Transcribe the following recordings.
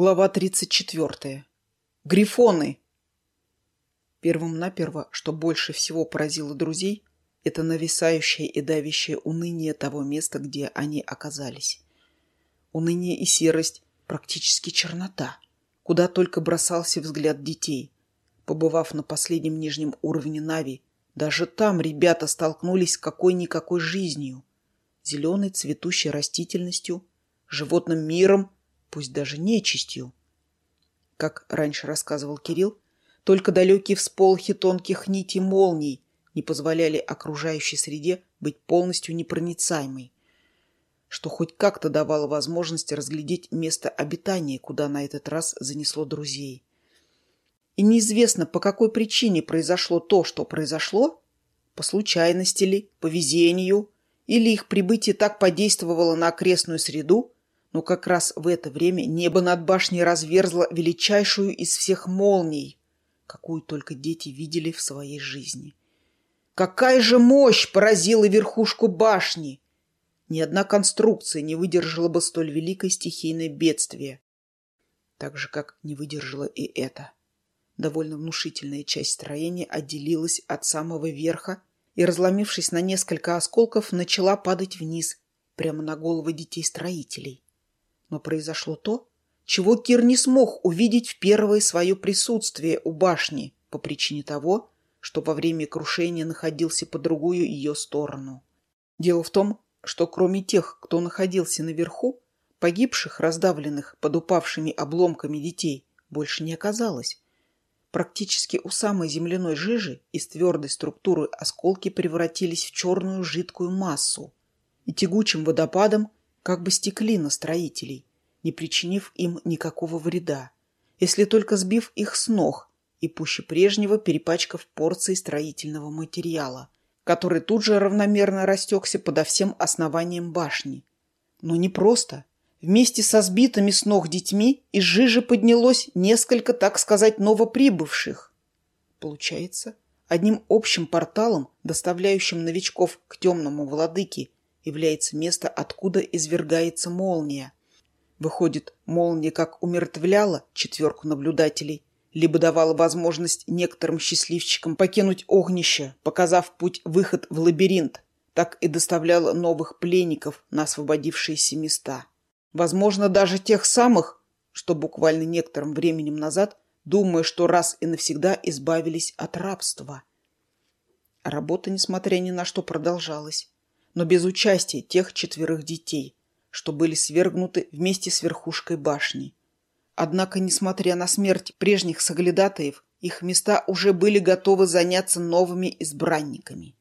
Глава 34. Грифоны. Первым-наперво, что больше всего поразило друзей, это нависающее и давящее уныние того места, где они оказались. Уныние и серость, практически чернота, куда только бросался взгляд детей. Побывав на последнем нижнем уровне Нави, даже там ребята столкнулись с какой-никакой жизнью, зеленой цветущей растительностью, животным миром, пусть даже нечистью. Как раньше рассказывал Кирилл, только далекие всполхи тонких нитей молний не позволяли окружающей среде быть полностью непроницаемой, что хоть как-то давало возможность разглядеть место обитания, куда на этот раз занесло друзей. И неизвестно, по какой причине произошло то, что произошло, по случайности ли, по везению, или их прибытие так подействовало на окрестную среду, но как раз в это время небо над башней разверзло величайшую из всех молний, какую только дети видели в своей жизни. Какая же мощь поразила верхушку башни! Ни одна конструкция не выдержала бы столь великой стихийной бедствия. Так же, как не выдержала и это. Довольно внушительная часть строения отделилась от самого верха и, разломившись на несколько осколков, начала падать вниз, прямо на головы детей-строителей. Но произошло то, чего Кир не смог увидеть в первое свое присутствие у башни по причине того, что во время крушения находился по другую ее сторону. Дело в том, что кроме тех, кто находился наверху, погибших, раздавленных под упавшими обломками детей, больше не оказалось. Практически у самой земляной жижи из твердой структуры осколки превратились в черную жидкую массу и тягучим водопадом как бы стекли на строителей, не причинив им никакого вреда, если только сбив их с ног и пуще прежнего перепачкав порции строительного материала, который тут же равномерно растекся подо всем основанием башни. Но не просто. Вместе со сбитыми с ног детьми из жижи поднялось несколько, так сказать, новоприбывших. Получается, одним общим порталом, доставляющим новичков к темному владыке является место, откуда извергается молния. Выходит, молния как умертвляла четверку наблюдателей, либо давала возможность некоторым счастливчикам покинуть огнище, показав путь выход в лабиринт, так и доставляла новых пленников на освободившиеся места. Возможно, даже тех самых, что буквально некоторым временем назад, думая, что раз и навсегда избавились от рабства. Работа, несмотря ни на что, продолжалась но без участия тех четверых детей, что были свергнуты вместе с верхушкой башни. Однако, несмотря на смерть прежних соглядатаев, их места уже были готовы заняться новыми избранниками.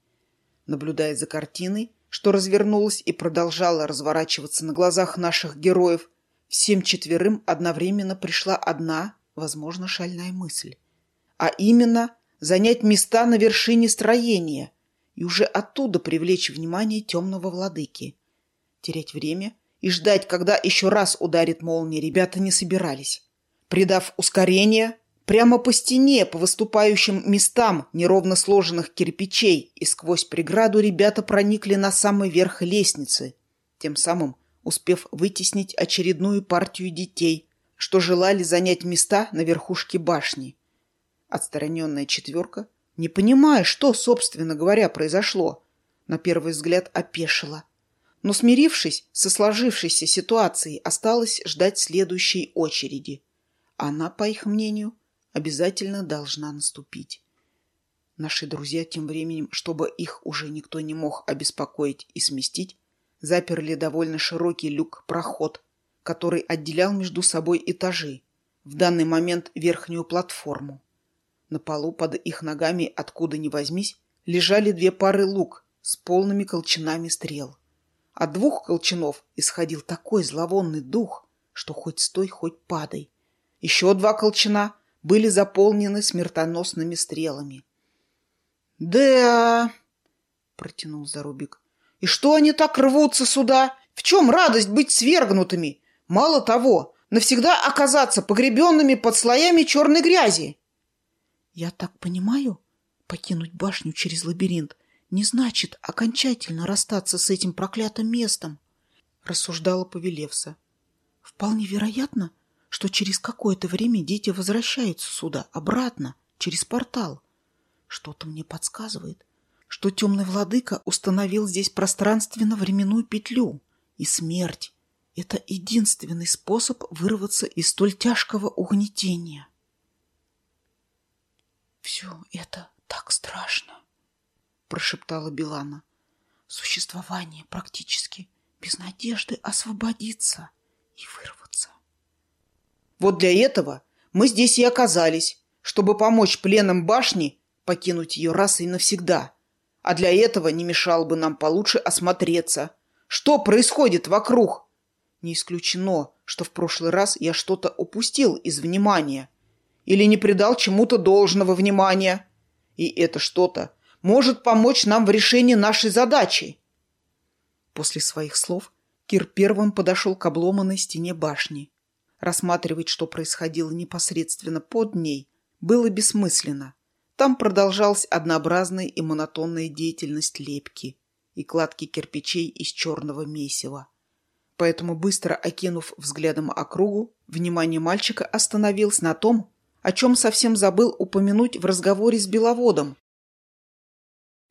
Наблюдая за картиной, что развернулась и продолжала разворачиваться на глазах наших героев, всем четверым одновременно пришла одна, возможно, шальная мысль. А именно, занять места на вершине строения – и уже оттуда привлечь внимание темного владыки. Терять время и ждать, когда еще раз ударит молния, ребята не собирались. Придав ускорение, прямо по стене, по выступающим местам неровно сложенных кирпичей и сквозь преграду ребята проникли на самый верх лестницы, тем самым успев вытеснить очередную партию детей, что желали занять места на верхушке башни. Отстраненная четверка не понимая, что, собственно говоря, произошло. На первый взгляд опешила. Но, смирившись со сложившейся ситуацией, осталось ждать следующей очереди. Она, по их мнению, обязательно должна наступить. Наши друзья тем временем, чтобы их уже никто не мог обеспокоить и сместить, заперли довольно широкий люк-проход, который отделял между собой этажи, в данный момент верхнюю платформу. На полу под их ногами, откуда ни возьмись, лежали две пары лук с полными колчанами стрел. От двух колчанов исходил такой зловонный дух, что хоть стой, хоть падай. Еще два колчана были заполнены смертоносными стрелами. «Да...» — протянул Зарубик. «И что они так рвутся сюда? В чем радость быть свергнутыми? Мало того, навсегда оказаться погребенными под слоями черной грязи!» Я так понимаю, покинуть башню через лабиринт не значит окончательно расстаться с этим проклятым местом, рассуждала Повелевса. Вполне вероятно, что через какое-то время дети возвращаются сюда, обратно, через портал. Что-то мне подсказывает, что темный владыка установил здесь пространственно-временную петлю, и смерть — это единственный способ вырваться из столь тяжкого угнетения. «Все это так страшно», — прошептала Билана. «Существование практически без надежды освободиться и вырваться». «Вот для этого мы здесь и оказались, чтобы помочь пленам башни покинуть ее раз и навсегда. А для этого не мешало бы нам получше осмотреться. Что происходит вокруг? Не исключено, что в прошлый раз я что-то упустил из внимания или не придал чему-то должного внимания. И это что-то может помочь нам в решении нашей задачи. После своих слов Кир первым подошел к обломанной стене башни. Рассматривать, что происходило непосредственно под ней, было бессмысленно. Там продолжалась однообразная и монотонная деятельность лепки и кладки кирпичей из черного месива. Поэтому, быстро окинув взглядом округу, внимание мальчика остановилось на том, о чем совсем забыл упомянуть в разговоре с Беловодом.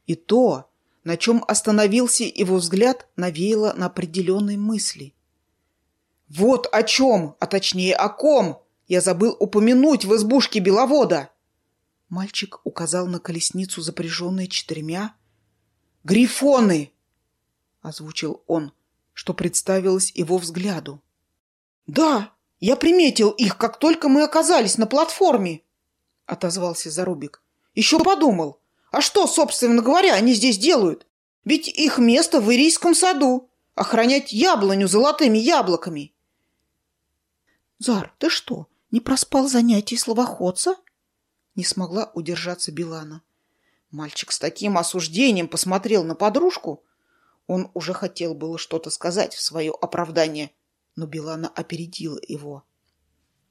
И то, на чем остановился его взгляд, навеяло на определенные мысли. «Вот о чем, а точнее о ком, я забыл упомянуть в избушке Беловода!» Мальчик указал на колесницу, запряженную четырьмя. «Грифоны!» — озвучил он, что представилось его взгляду. «Да, я приметил их, как только мы оказались на платформе!» — отозвался Зарубик. «Еще подумал, а что, собственно говоря, они здесь делают? Ведь их место в Ирийском саду — охранять яблоню золотыми яблоками!» «Зар, ты что, не проспал занятий словоходца?» Не смогла удержаться Билана. Мальчик с таким осуждением посмотрел на подружку. Он уже хотел было что-то сказать в свое оправдание, но Билана опередила его.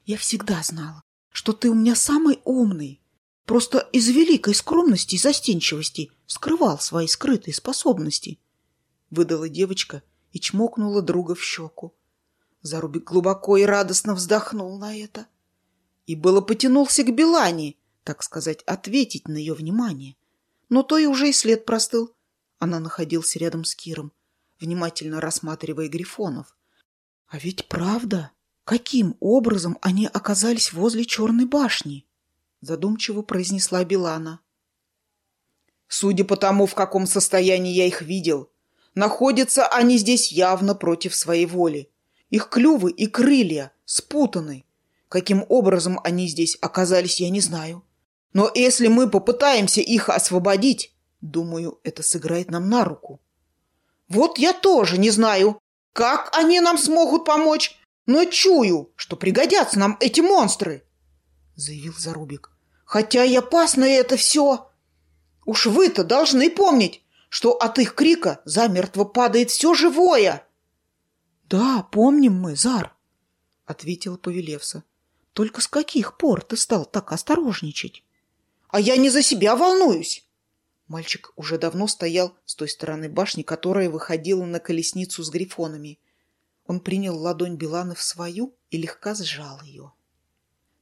«Я всегда знала, что ты у меня самый умный. Просто из великой скромности и застенчивости скрывал свои скрытые способности», — выдала девочка и чмокнула друга в щеку. Зарубик глубоко и радостно вздохнул на это. И было потянулся к Белане, так сказать, ответить на ее внимание. Но то и уже и след простыл. Она находился рядом с Киром, внимательно рассматривая грифонов. А ведь правда, каким образом они оказались возле черной башни? Задумчиво произнесла Билана. Судя по тому, в каком состоянии я их видел, находятся они здесь явно против своей воли. Их клювы и крылья спутаны. Каким образом они здесь оказались, я не знаю. Но если мы попытаемся их освободить, думаю, это сыграет нам на руку. Вот я тоже не знаю, как они нам смогут помочь, но чую, что пригодятся нам эти монстры, — заявил Зарубик. Хотя и опасно это все. Уж вы-то должны помнить, что от их крика замертво падает все живое. — Да, помним мы, Зар, — ответила Повелевса. — Только с каких пор ты стал так осторожничать? А я не за себя волнуюсь. Мальчик уже давно стоял с той стороны башни, которая выходила на колесницу с грифонами. Он принял ладонь Биланы в свою и легко сжал ее.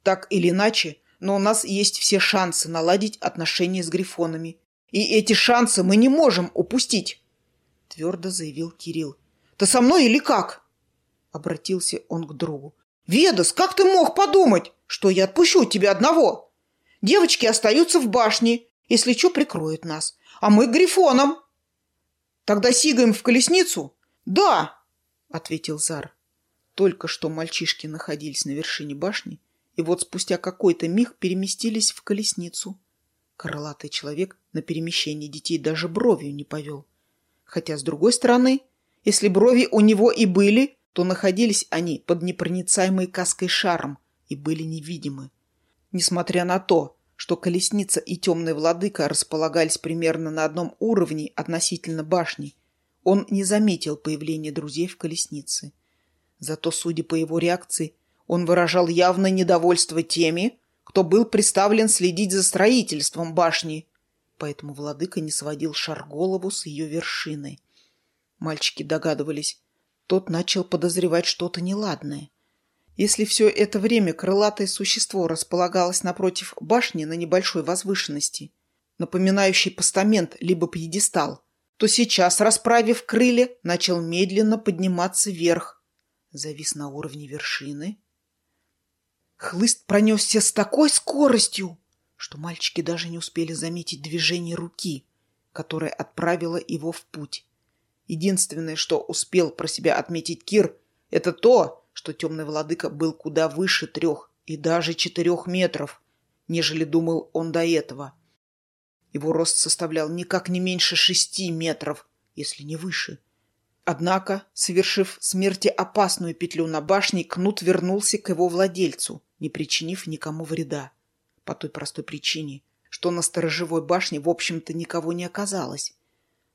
Так или иначе, но у нас есть все шансы наладить отношения с грифонами. И эти шансы мы не можем упустить, — твердо заявил Кирилл. — Ты со мной или как? — обратился он к другу. — Ведас, как ты мог подумать, что я отпущу тебя одного? Девочки остаются в башне, если что, прикроют нас. А мы к грифонам. Тогда сигаем в колесницу? Да, ответил Зар. Только что мальчишки находились на вершине башни, и вот спустя какой-то миг переместились в колесницу. Крылатый человек на перемещение детей даже бровью не повел. Хотя, с другой стороны, если брови у него и были, то находились они под непроницаемой каской шаром и были невидимы. Несмотря на то, что колесница и темный владыка располагались примерно на одном уровне относительно башни, он не заметил появления друзей в колеснице. Зато, судя по его реакции, он выражал явное недовольство теми, кто был представлен следить за строительством башни, поэтому владыка не сводил шар голову с ее вершины. Мальчики догадывались, тот начал подозревать что-то неладное. Если все это время крылатое существо располагалось напротив башни на небольшой возвышенности, напоминающей постамент либо пьедестал, то сейчас, расправив крылья, начал медленно подниматься вверх. Завис на уровне вершины. Хлыст пронесся с такой скоростью, что мальчики даже не успели заметить движение руки, которая отправила его в путь. Единственное, что успел про себя отметить Кир, это то, что темный владыка был куда выше трех и даже четырех метров, нежели думал он до этого. Его рост составлял никак не меньше шести метров, если не выше. Однако, совершив смерти опасную петлю на башне, Кнут вернулся к его владельцу, не причинив никому вреда. По той простой причине, что на сторожевой башне, в общем-то, никого не оказалось.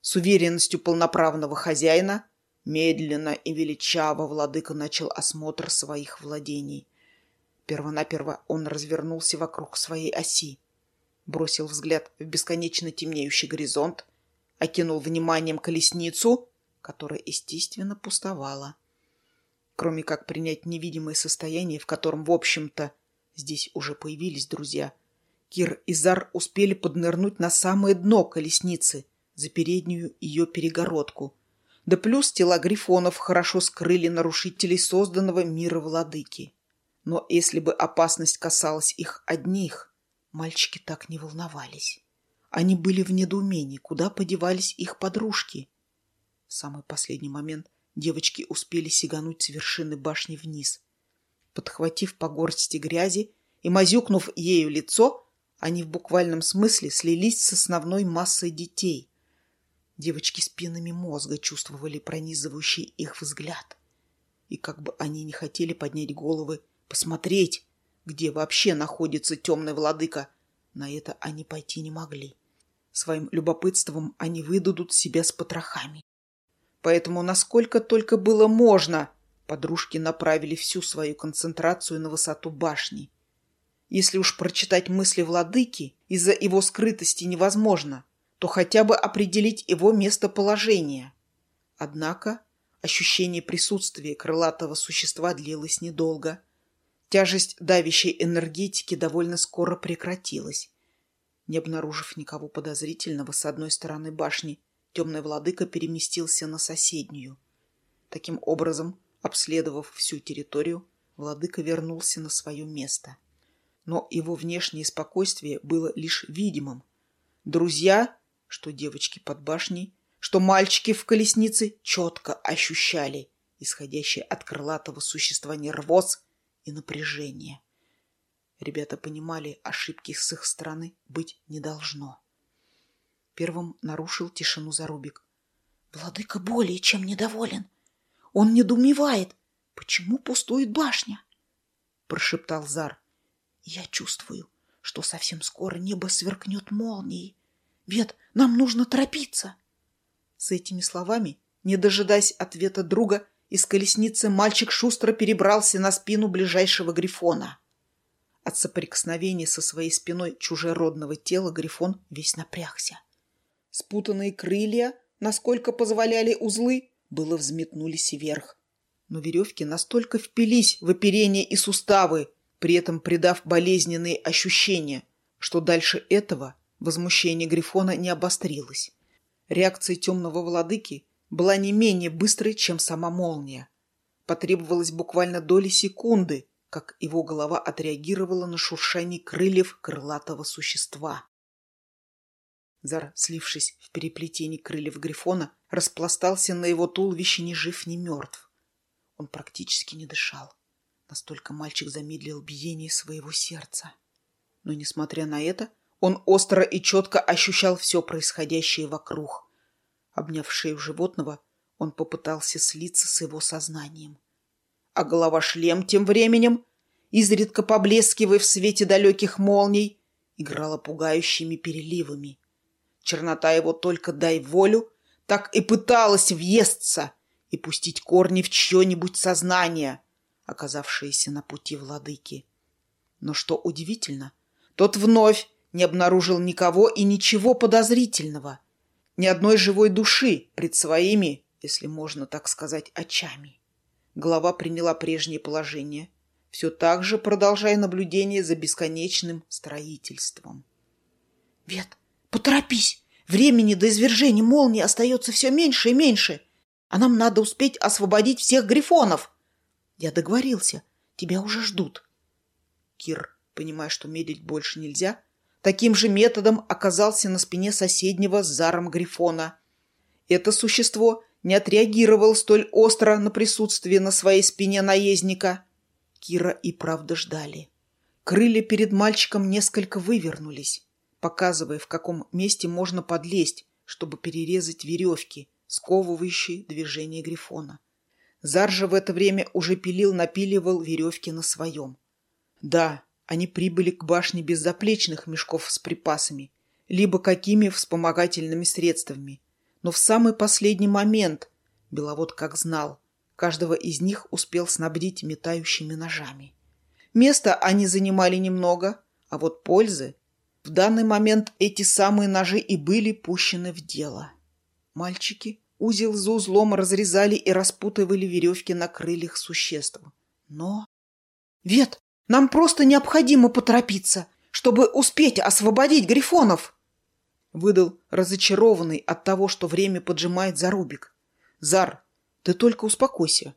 С уверенностью полноправного хозяина медленно и величаво владыка начал осмотр своих владений. Первонаперво он развернулся вокруг своей оси, бросил взгляд в бесконечно темнеющий горизонт, окинул вниманием колесницу, которая, естественно, пустовала. Кроме как принять невидимое состояние, в котором, в общем-то, здесь уже появились друзья, Кир и Зар успели поднырнуть на самое дно колесницы, за переднюю ее перегородку. Да плюс тела грифонов хорошо скрыли нарушителей созданного мира владыки. Но если бы опасность касалась их одних, Мальчики так не волновались. Они были в недоумении, куда подевались их подружки. В самый последний момент девочки успели сигануть с вершины башни вниз. Подхватив по горсти грязи и мазюкнув ею лицо, они в буквальном смысле слились с основной массой детей. Девочки спинами мозга чувствовали пронизывающий их взгляд. И как бы они не хотели поднять головы, посмотреть, где вообще находится темный владыка. На это они пойти не могли. Своим любопытством они выдадут себя с потрохами. Поэтому, насколько только было можно, подружки направили всю свою концентрацию на высоту башни. Если уж прочитать мысли владыки из-за его скрытости невозможно, то хотя бы определить его местоположение. Однако ощущение присутствия крылатого существа длилось недолго – Тяжесть давящей энергетики довольно скоро прекратилась. Не обнаружив никого подозрительного с одной стороны башни, темный владыка переместился на соседнюю. Таким образом, обследовав всю территорию, владыка вернулся на свое место. Но его внешнее спокойствие было лишь видимым. Друзья, что девочки под башней, что мальчики в колеснице, четко ощущали исходящий от крылатого существа нервоз и напряжение. Ребята понимали, ошибки с их стороны быть не должно. Первым нарушил тишину Зарубик. Владыка более чем недоволен. Он недоумевает, почему пустует башня? Прошептал Зар. Я чувствую, что совсем скоро небо сверкнет молнией. Вет, нам нужно торопиться. С этими словами, не дожидаясь ответа друга, из колесницы мальчик шустро перебрался на спину ближайшего грифона. От соприкосновения со своей спиной чужеродного тела грифон весь напрягся. Спутанные крылья, насколько позволяли узлы, было взметнулись вверх. Но веревки настолько впились в оперение и суставы, при этом придав болезненные ощущения, что дальше этого возмущение Грифона не обострилось. Реакция темного владыки была не менее быстрой, чем сама молния. Потребовалось буквально доли секунды, как его голова отреагировала на шуршание крыльев крылатого существа. Зар, слившись в переплетении крыльев Грифона, распластался на его туловище ни жив, ни мертв. Он практически не дышал. Настолько мальчик замедлил биение своего сердца. Но, несмотря на это, он остро и четко ощущал все происходящее вокруг. Обняв шею животного, он попытался слиться с его сознанием. А голова-шлем тем временем, изредка поблескивая в свете далеких молний, играла пугающими переливами. Чернота его только дай волю, так и пыталась въесться и пустить корни в чье-нибудь сознание, оказавшееся на пути владыки. Но что удивительно, тот вновь не обнаружил никого и ничего подозрительного — ни одной живой души пред своими, если можно так сказать, очами. Голова приняла прежнее положение, все так же продолжая наблюдение за бесконечным строительством. «Вет, поторопись! Времени до извержения молнии остается все меньше и меньше, а нам надо успеть освободить всех грифонов!» «Я договорился, тебя уже ждут». Кир, понимая, что медлить больше нельзя, таким же методом оказался на спине соседнего с заром грифона. Это существо не отреагировало столь остро на присутствие на своей спине наездника. Кира и правда ждали. Крылья перед мальчиком несколько вывернулись, показывая, в каком месте можно подлезть, чтобы перерезать веревки, сковывающие движение Грифона. Зар же в это время уже пилил-напиливал веревки на своем. Да, они прибыли к башне без заплечных мешков с припасами, либо какими вспомогательными средствами. Но в самый последний момент, Беловод как знал, каждого из них успел снабдить метающими ножами. Места они занимали немного, а вот пользы... В данный момент эти самые ножи и были пущены в дело. Мальчики узел за узлом разрезали и распутывали веревки на крыльях существ. Но... «Вет, нам просто необходимо поторопиться, чтобы успеть освободить грифонов!» Выдал разочарованный от того, что время поджимает зарубик. «Зар, ты только успокойся.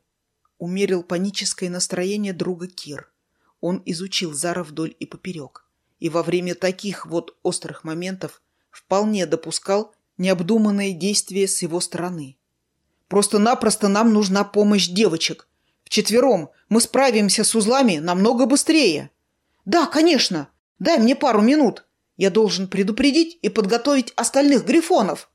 Умерил паническое настроение друга Кир. Он изучил Зара вдоль и поперек. И во время таких вот острых моментов вполне допускал необдуманные действия с его стороны. Просто-напросто нам нужна помощь девочек. Вчетвером мы справимся с узлами намного быстрее. Да, конечно. Дай мне пару минут. Я должен предупредить и подготовить остальных грифонов.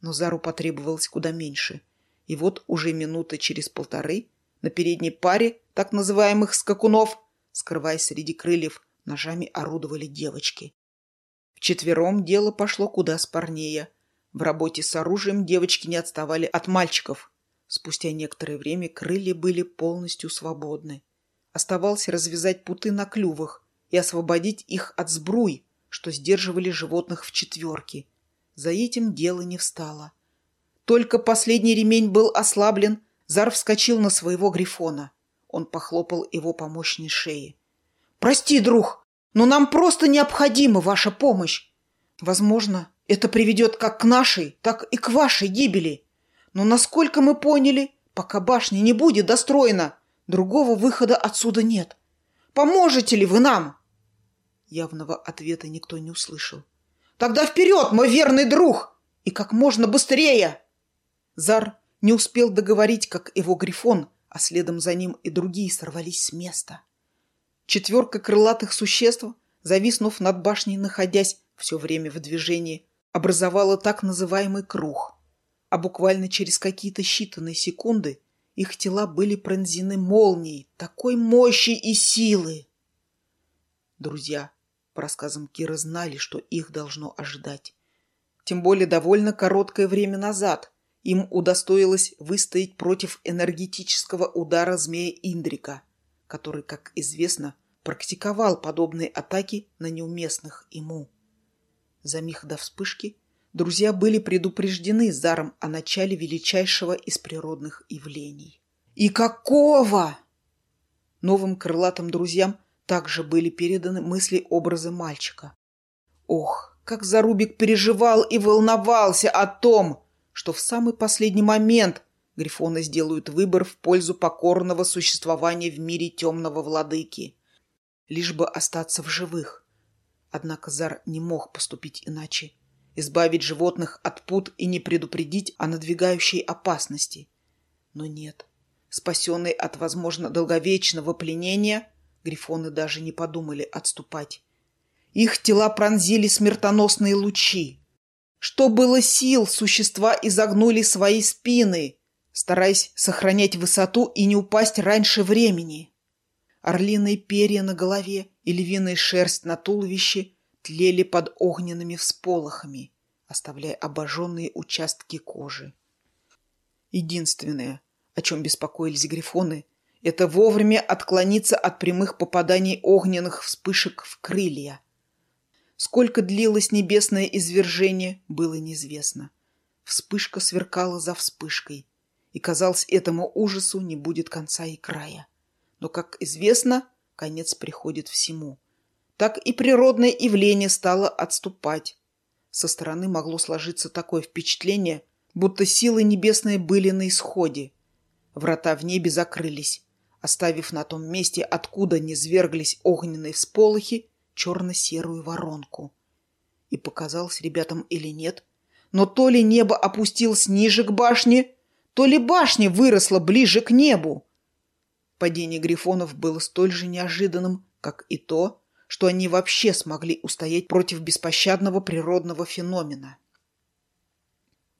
Но Зару потребовалось куда меньше. И вот уже минуты через полторы на передней паре так называемых скакунов, скрываясь среди крыльев, ножами орудовали девочки. Вчетвером дело пошло куда спорнее. В работе с оружием девочки не отставали от мальчиков. Спустя некоторое время крылья были полностью свободны. Оставалось развязать путы на клювах и освободить их от сбруй, что сдерживали животных в четверке. За этим дело не встало. Только последний ремень был ослаблен, Зар вскочил на своего грифона. Он похлопал его по мощной шее. «Прости, друг, но нам просто необходима ваша помощь. Возможно, это приведет как к нашей, так и к вашей гибели. Но, насколько мы поняли, пока башня не будет достроена, другого выхода отсюда нет. Поможете ли вы нам?» Явного ответа никто не услышал. «Тогда вперед, мой верный друг! И как можно быстрее!» Зар не успел договорить, как его грифон, а следом за ним и другие сорвались с места. Четверка крылатых существ, зависнув над башней, находясь все время в движении, образовала так называемый круг. А буквально через какие-то считанные секунды их тела были пронзены молнией такой мощи и силы. Друзья, по рассказам Кира, знали, что их должно ожидать. Тем более довольно короткое время назад, им удостоилось выстоять против энергетического удара змея Индрика, который, как известно, практиковал подобные атаки на неуместных ему. За миг до вспышки друзья были предупреждены Заром о начале величайшего из природных явлений. И какого? Новым крылатым друзьям также были переданы мысли-образы мальчика. Ох, как Зарубик переживал и волновался о том, что в самый последний момент грифоны сделают выбор в пользу покорного существования в мире темного владыки, лишь бы остаться в живых. Однако Зар не мог поступить иначе. Избавить животных от пут и не предупредить о надвигающей опасности. Но нет. Спасенные от, возможно, долговечного пленения, грифоны даже не подумали отступать. Их тела пронзили смертоносные лучи. Что было сил, существа изогнули свои спины, стараясь сохранять высоту и не упасть раньше времени. Орлиные перья на голове и львиная шерсть на туловище тлели под огненными всполохами, оставляя обожженные участки кожи. Единственное, о чем беспокоились грифоны, это вовремя отклониться от прямых попаданий огненных вспышек в крылья – Сколько длилось небесное извержение, было неизвестно. Вспышка сверкала за вспышкой, и, казалось, этому ужасу не будет конца и края. Но, как известно, конец приходит всему. Так и природное явление стало отступать. Со стороны могло сложиться такое впечатление, будто силы небесные были на исходе. Врата в небе закрылись, оставив на том месте, откуда не зверглись огненные всполохи, черно-серую воронку. И показалось ребятам или нет, но то ли небо опустилось ниже к башне, то ли башня выросла ближе к небу. Падение грифонов было столь же неожиданным, как и то, что они вообще смогли устоять против беспощадного природного феномена.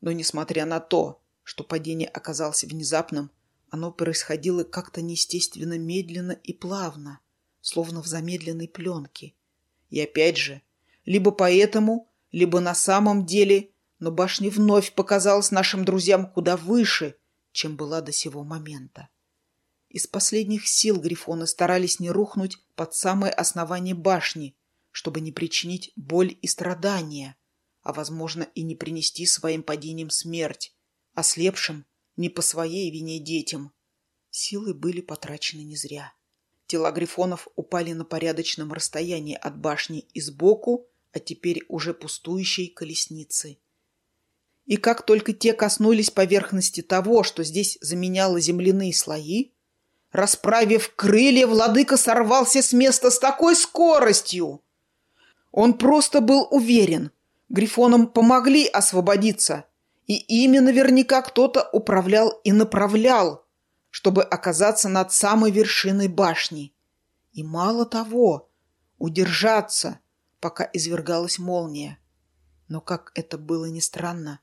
Но несмотря на то, что падение оказалось внезапным, оно происходило как-то неестественно медленно и плавно, словно в замедленной пленке. И опять же, либо поэтому, либо на самом деле, но башня вновь показалась нашим друзьям куда выше, чем была до сего момента. Из последних сил Грифоны старались не рухнуть под самое основание башни, чтобы не причинить боль и страдания, а, возможно, и не принести своим падением смерть, ослепшим не по своей вине детям. Силы были потрачены не зря. Тела грифонов упали на порядочном расстоянии от башни и сбоку, а теперь уже пустующей колесницы. И как только те коснулись поверхности того, что здесь заменяло земляные слои, расправив крылья, владыка сорвался с места с такой скоростью. Он просто был уверен, грифонам помогли освободиться, и ими наверняка кто-то управлял и направлял, чтобы оказаться над самой вершиной башни. И мало того, удержаться, пока извергалась молния. Но как это было ни странно,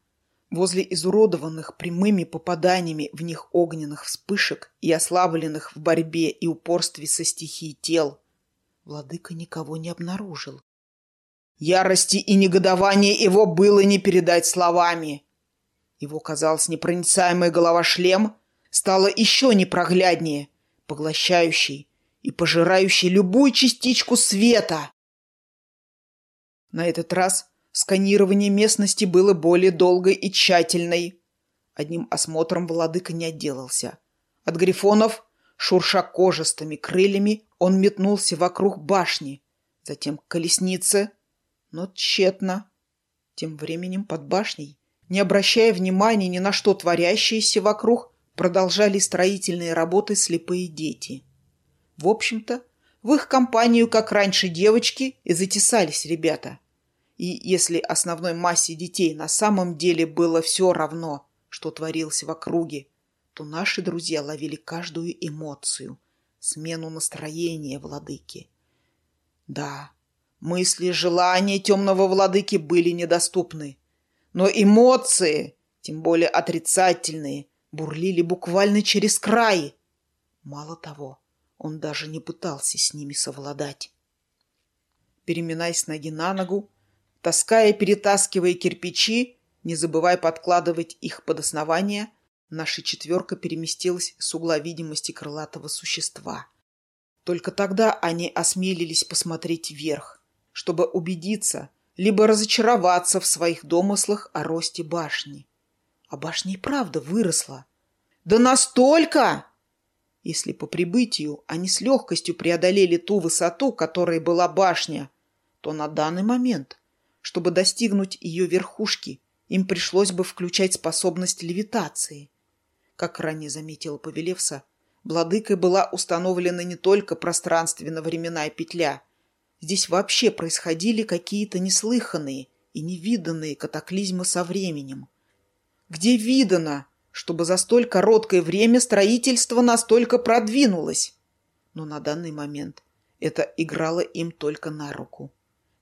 возле изуродованных прямыми попаданиями в них огненных вспышек и ослабленных в борьбе и упорстве со стихией тел, владыка никого не обнаружил. Ярости и негодования его было не передать словами. Его, казалось, непроницаемая голова-шлем — стало еще непрогляднее, поглощающей и пожирающей любую частичку света. На этот раз сканирование местности было более долгой и тщательной. Одним осмотром владыка не отделался. От грифонов, шурша кожистыми крыльями, он метнулся вокруг башни, затем к колеснице, но тщетно. Тем временем под башней, не обращая внимания ни на что творящееся вокруг, продолжали строительные работы слепые дети. В общем-то, в их компанию, как раньше девочки, и затесались ребята. И если основной массе детей на самом деле было все равно, что творилось в округе, то наши друзья ловили каждую эмоцию, смену настроения владыки. Да, мысли, желания темного владыки были недоступны, но эмоции, тем более отрицательные, бурлили буквально через край. Мало того, он даже не пытался с ними совладать. Переминаясь ноги на ногу, таская и перетаскивая кирпичи, не забывая подкладывать их под основание, наша четверка переместилась с угла видимости крылатого существа. Только тогда они осмелились посмотреть вверх, чтобы убедиться, либо разочароваться в своих домыслах о росте башни. А башня и правда выросла. Да настолько! Если по прибытию они с легкостью преодолели ту высоту, которой была башня, то на данный момент, чтобы достигнуть ее верхушки, им пришлось бы включать способность левитации. Как ранее заметила Повелевса, владыкой была установлена не только пространственно-временная петля. Здесь вообще происходили какие-то неслыханные и невиданные катаклизмы со временем. Где видано, чтобы за столь короткое время строительство настолько продвинулось? Но на данный момент это играло им только на руку.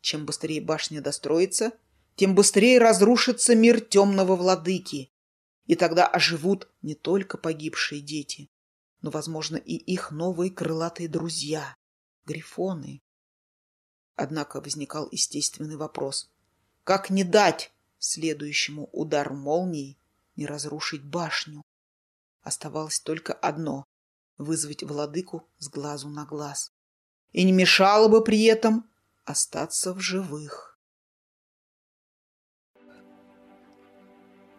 Чем быстрее башня достроится, тем быстрее разрушится мир темного владыки. И тогда оживут не только погибшие дети, но, возможно, и их новые крылатые друзья — грифоны. Однако возникал естественный вопрос. Как не дать следующему удару молнии не разрушить башню. Оставалось только одно — вызвать владыку с глазу на глаз. И не мешало бы при этом остаться в живых.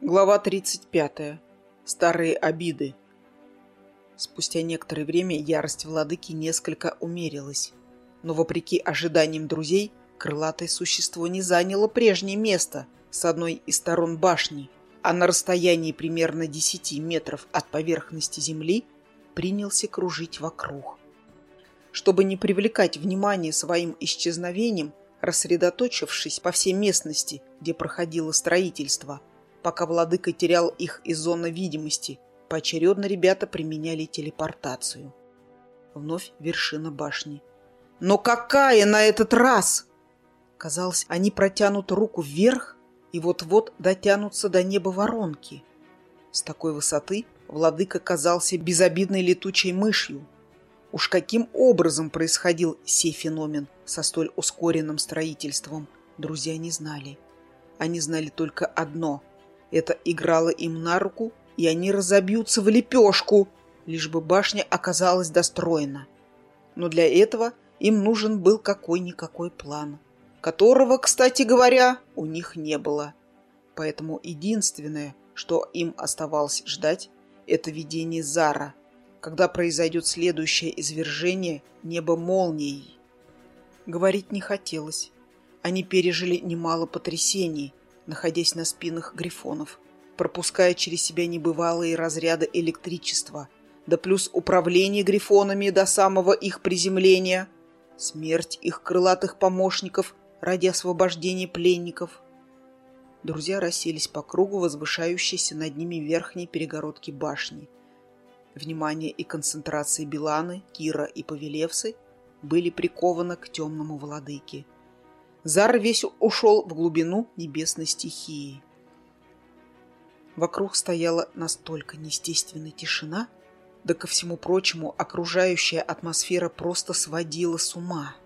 Глава 35. Старые обиды. Спустя некоторое время ярость владыки несколько умерилась. Но, вопреки ожиданиям друзей, крылатое существо не заняло прежнее место с одной из сторон башни, а на расстоянии примерно 10 метров от поверхности земли принялся кружить вокруг. Чтобы не привлекать внимание своим исчезновением, рассредоточившись по всей местности, где проходило строительство, пока владыка терял их из зоны видимости, поочередно ребята применяли телепортацию. Вновь вершина башни. Но какая на этот раз? Казалось, они протянут руку вверх и вот-вот дотянутся до неба воронки. С такой высоты владыка казался безобидной летучей мышью. Уж каким образом происходил сей феномен со столь ускоренным строительством, друзья не знали. Они знали только одно – это играло им на руку, и они разобьются в лепешку, лишь бы башня оказалась достроена. Но для этого им нужен был какой-никакой план, которого, кстати говоря, у них не было. Поэтому единственное, что им оставалось ждать, это видение Зара, когда произойдет следующее извержение неба молнией. Говорить не хотелось. Они пережили немало потрясений, находясь на спинах грифонов, пропуская через себя небывалые разряды электричества, да плюс управление грифонами до самого их приземления, смерть их крылатых помощников ради освобождения пленников – Друзья расселись по кругу возвышающейся над ними верхней перегородки башни. Внимание и концентрация Биланы, Кира и Павелевсы были прикованы к темному владыке. Зар весь ушел в глубину небесной стихии. Вокруг стояла настолько неестественная тишина, да ко всему прочему окружающая атмосфера просто сводила с ума.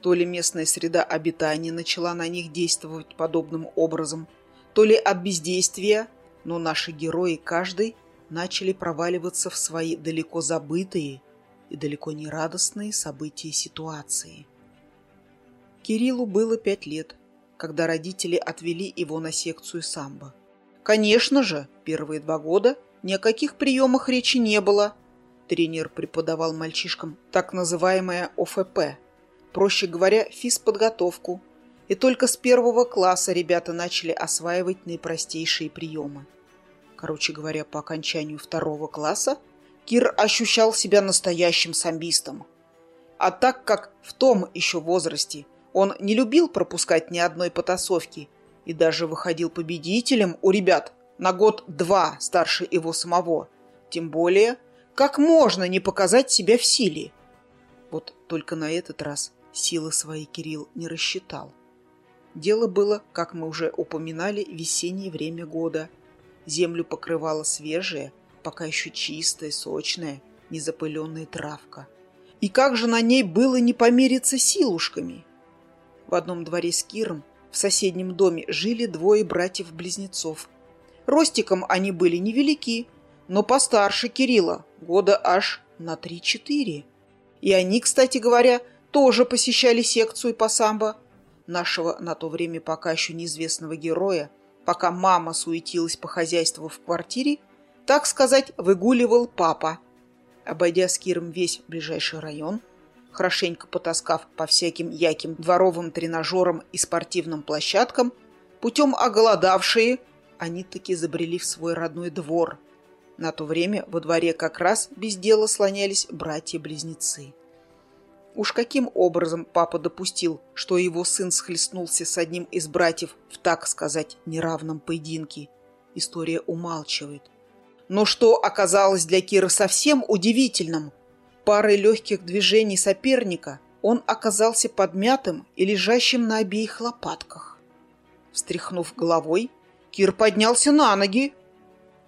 То ли местная среда обитания начала на них действовать подобным образом, то ли от бездействия, но наши герои каждый начали проваливаться в свои далеко забытые и далеко не радостные события ситуации. Кириллу было пять лет, когда родители отвели его на секцию самбо. Конечно же, первые два года ни о каких приемах речи не было. Тренер преподавал мальчишкам так называемое ОФП – проще говоря, физподготовку, и только с первого класса ребята начали осваивать наипростейшие приемы. Короче говоря, по окончанию второго класса Кир ощущал себя настоящим самбистом. А так как в том еще возрасте он не любил пропускать ни одной потасовки и даже выходил победителем у ребят на год-два старше его самого, тем более, как можно не показать себя в силе. Вот только на этот раз Силы свои Кирилл не рассчитал. Дело было, как мы уже упоминали, весеннее время года. Землю покрывала свежая, пока еще чистая, сочная, незапыленная травка. И как же на ней было не помериться силушками? В одном дворе с Киром в соседнем доме жили двое братьев-близнецов. Ростиком они были невелики, но постарше Кирилла, года аж на три-четыре. И они, кстати говоря, тоже посещали секцию по самбо. Нашего на то время пока еще неизвестного героя, пока мама суетилась по хозяйству в квартире, так сказать, выгуливал папа. Обойдя с Киром весь ближайший район, хорошенько потаскав по всяким яким дворовым тренажерам и спортивным площадкам, путем оголодавшие, они таки забрели в свой родной двор. На то время во дворе как раз без дела слонялись братья-близнецы. Уж каким образом папа допустил, что его сын схлестнулся с одним из братьев в, так сказать, неравном поединке, история умалчивает. Но что оказалось для Кира совсем удивительным, парой легких движений соперника он оказался подмятым и лежащим на обеих лопатках. Встряхнув головой, Кир поднялся на ноги,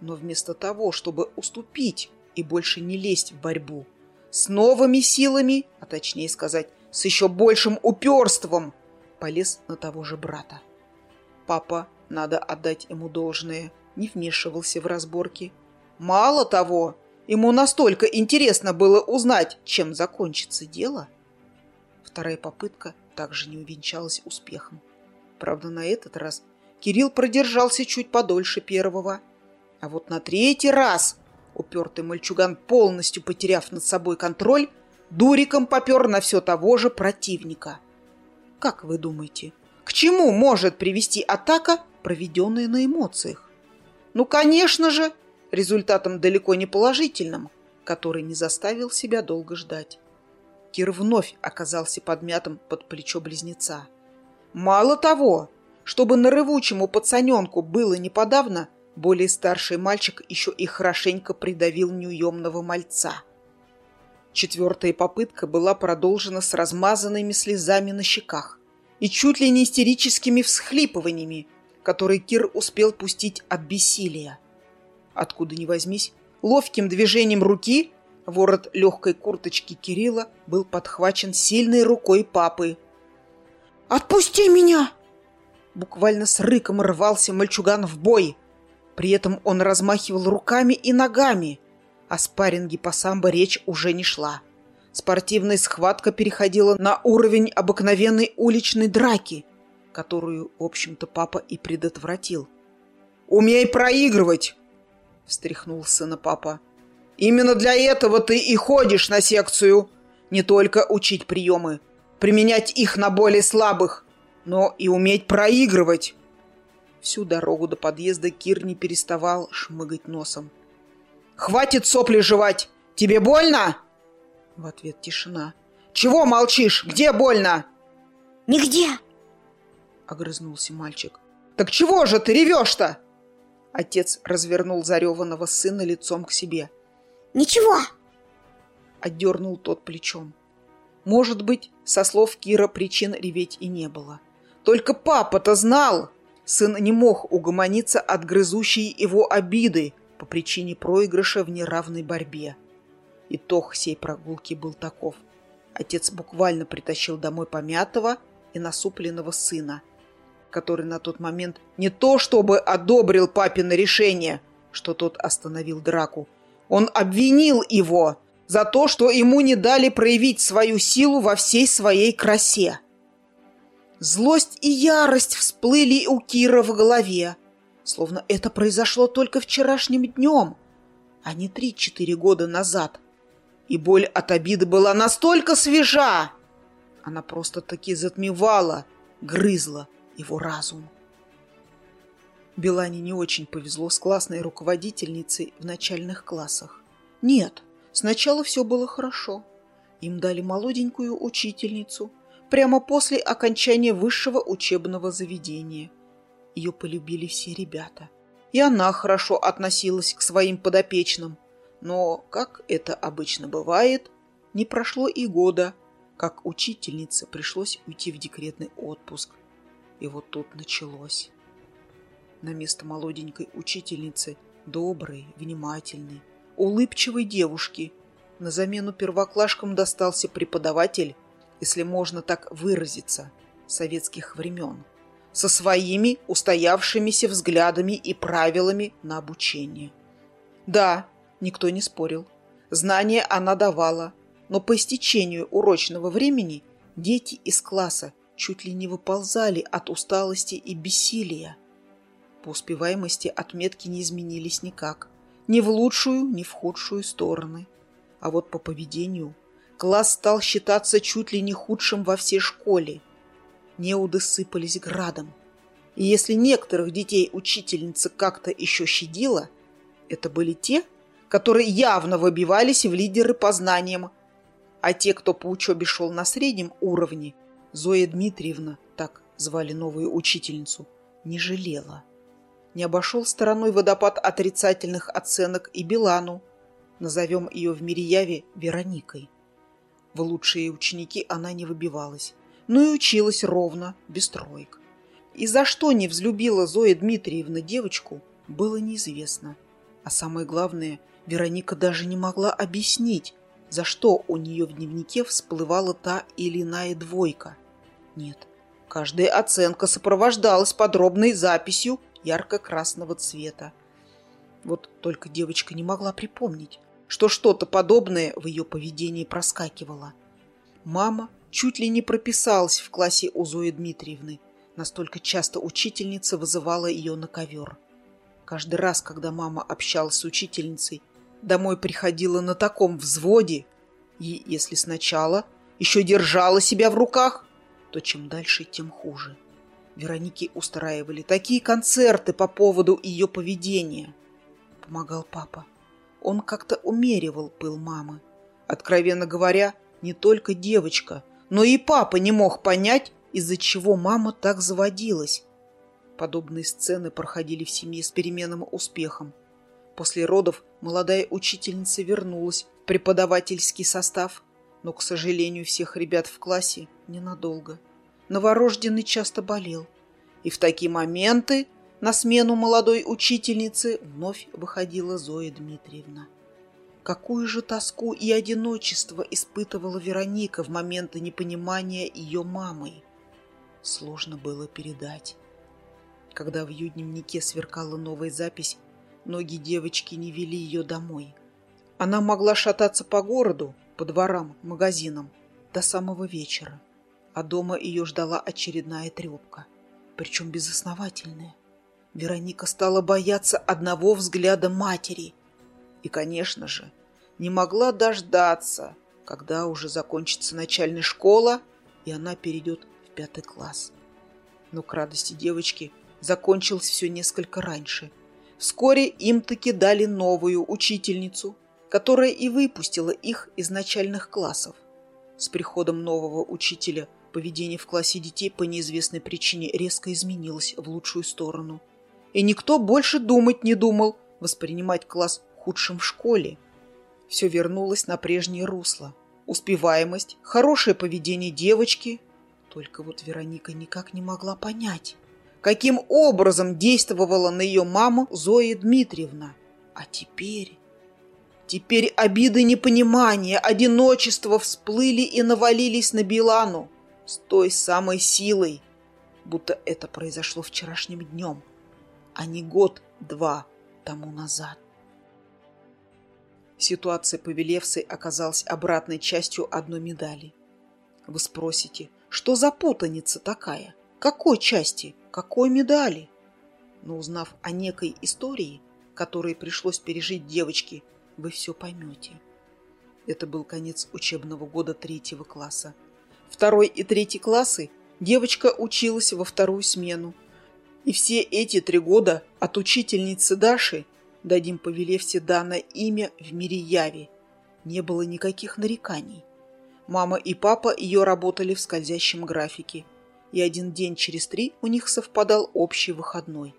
но вместо того, чтобы уступить и больше не лезть в борьбу, с новыми силами, а точнее сказать, с еще большим уперством, полез на того же брата. Папа, надо отдать ему должное, не вмешивался в разборки. Мало того, ему настолько интересно было узнать, чем закончится дело. Вторая попытка также не увенчалась успехом. Правда, на этот раз Кирилл продержался чуть подольше первого. А вот на третий раз Упертый мальчуган, полностью потеряв над собой контроль, дуриком попер на все того же противника. Как вы думаете, к чему может привести атака, проведенная на эмоциях? Ну, конечно же, результатом далеко не положительным, который не заставил себя долго ждать. Кир вновь оказался подмятым под плечо близнеца. Мало того, чтобы нарывучему пацаненку было не подавно, более старший мальчик еще и хорошенько придавил неуемного мальца. Четвертая попытка была продолжена с размазанными слезами на щеках и чуть ли не истерическими всхлипываниями, которые Кир успел пустить от бессилия. Откуда ни возьмись, ловким движением руки ворот легкой курточки Кирилла был подхвачен сильной рукой папы. «Отпусти меня!» Буквально с рыком рвался мальчуган в бой. При этом он размахивал руками и ногами. О спарринге по самбо речь уже не шла. Спортивная схватка переходила на уровень обыкновенной уличной драки, которую, в общем-то, папа и предотвратил. «Умей проигрывать!» — встряхнул сына папа. «Именно для этого ты и ходишь на секцию. Не только учить приемы, применять их на более слабых, но и уметь проигрывать». Всю дорогу до подъезда Кир не переставал шмыгать носом. «Хватит сопли жевать! Тебе больно?» В ответ тишина. «Чего молчишь? Где больно?» «Нигде!» Огрызнулся мальчик. «Так чего же ты ревешь-то?» Отец развернул зареванного сына лицом к себе. «Ничего!» Отдернул тот плечом. Может быть, со слов Кира причин реветь и не было. Только папа-то знал! Сын не мог угомониться от грызущей его обиды по причине проигрыша в неравной борьбе. Итог всей прогулки был таков. Отец буквально притащил домой помятого и насупленного сына – который на тот момент не то чтобы одобрил папино решение, что тот остановил драку. Он обвинил его за то, что ему не дали проявить свою силу во всей своей красе. Злость и ярость всплыли у Кира в голове, словно это произошло только вчерашним днем, а не три-четыре года назад. И боль от обиды была настолько свежа, она просто-таки затмевала, грызла, его разум. Белане не очень повезло с классной руководительницей в начальных классах. Нет, сначала все было хорошо. Им дали молоденькую учительницу прямо после окончания высшего учебного заведения. Ее полюбили все ребята. И она хорошо относилась к своим подопечным. Но, как это обычно бывает, не прошло и года, как учительнице пришлось уйти в декретный отпуск. И вот тут началось. На место молоденькой учительницы, доброй, внимательной, улыбчивой девушки, на замену первоклашкам достался преподаватель, если можно так выразиться, советских времен, со своими устоявшимися взглядами и правилами на обучение. Да, никто не спорил. Знания она давала, но по истечению урочного времени дети из класса чуть ли не выползали от усталости и бессилия. По успеваемости отметки не изменились никак. Ни в лучшую, ни в худшую стороны. А вот по поведению класс стал считаться чуть ли не худшим во всей школе. Неуды сыпались градом. И если некоторых детей учительница как-то еще щадила, это были те, которые явно выбивались в лидеры по знаниям, а те, кто по учебе шел на среднем уровне, Зоя Дмитриевна, так звали новую учительницу, не жалела. Не обошел стороной водопад отрицательных оценок и Билану, назовем ее в Мирьяве Вероникой. В лучшие ученики она не выбивалась, но и училась ровно, без троек. И за что не взлюбила Зоя Дмитриевна девочку, было неизвестно. А самое главное, Вероника даже не могла объяснить, за что у нее в дневнике всплывала та или иная двойка. Нет, каждая оценка сопровождалась подробной записью ярко-красного цвета. Вот только девочка не могла припомнить, что что-то подобное в ее поведении проскакивало. Мама чуть ли не прописалась в классе у Зои Дмитриевны. Настолько часто учительница вызывала ее на ковер. Каждый раз, когда мама общалась с учительницей, домой приходила на таком взводе, и если сначала еще держала себя в руках, то чем дальше, тем хуже. Вероники устраивали такие концерты по поводу ее поведения. Помогал папа. Он как-то умеривал пыл мамы. Откровенно говоря, не только девочка, но и папа не мог понять, из-за чего мама так заводилась. Подобные сцены проходили в семье с переменным успехом. После родов молодая учительница вернулась в преподавательский состав, но, к сожалению, всех ребят в классе ненадолго. Новорожденный часто болел, и в такие моменты на смену молодой учительнице вновь выходила Зоя Дмитриевна. Какую же тоску и одиночество испытывала Вероника в моменты непонимания ее мамой. Сложно было передать. Когда в ее дневнике сверкала новая запись, ноги девочки не вели ее домой. Она могла шататься по городу, по дворам, магазинам до самого вечера, а дома ее ждала очередная трепка, причем безосновательная. Вероника стала бояться одного взгляда матери и, конечно же, не могла дождаться, когда уже закончится начальная школа, и она перейдет в пятый класс. Но к радости девочки закончилось все несколько раньше. Вскоре им таки дали новую учительницу, которая и выпустила их из начальных классов. С приходом нового учителя поведение в классе детей по неизвестной причине резко изменилось в лучшую сторону. И никто больше думать не думал воспринимать класс худшим в школе. Все вернулось на прежнее русло. Успеваемость, хорошее поведение девочки. Только вот Вероника никак не могла понять, каким образом действовала на ее маму Зоя Дмитриевна. А теперь... Теперь обиды непонимания, одиночество всплыли и навалились на Билану с той самой силой, будто это произошло вчерашним днем, а не год-два тому назад. Ситуация Павелевсой оказалась обратной частью одной медали. Вы спросите, что за путаница такая? Какой части? Какой медали? Но узнав о некой истории, которой пришлось пережить девочке, вы все поймете. Это был конец учебного года третьего класса. Второй и третий классы девочка училась во вторую смену. И все эти три года от учительницы Даши дадим Павелевсе данное имя в мире яви. Не было никаких нареканий. Мама и папа ее работали в скользящем графике, и один день через три у них совпадал общий выходной.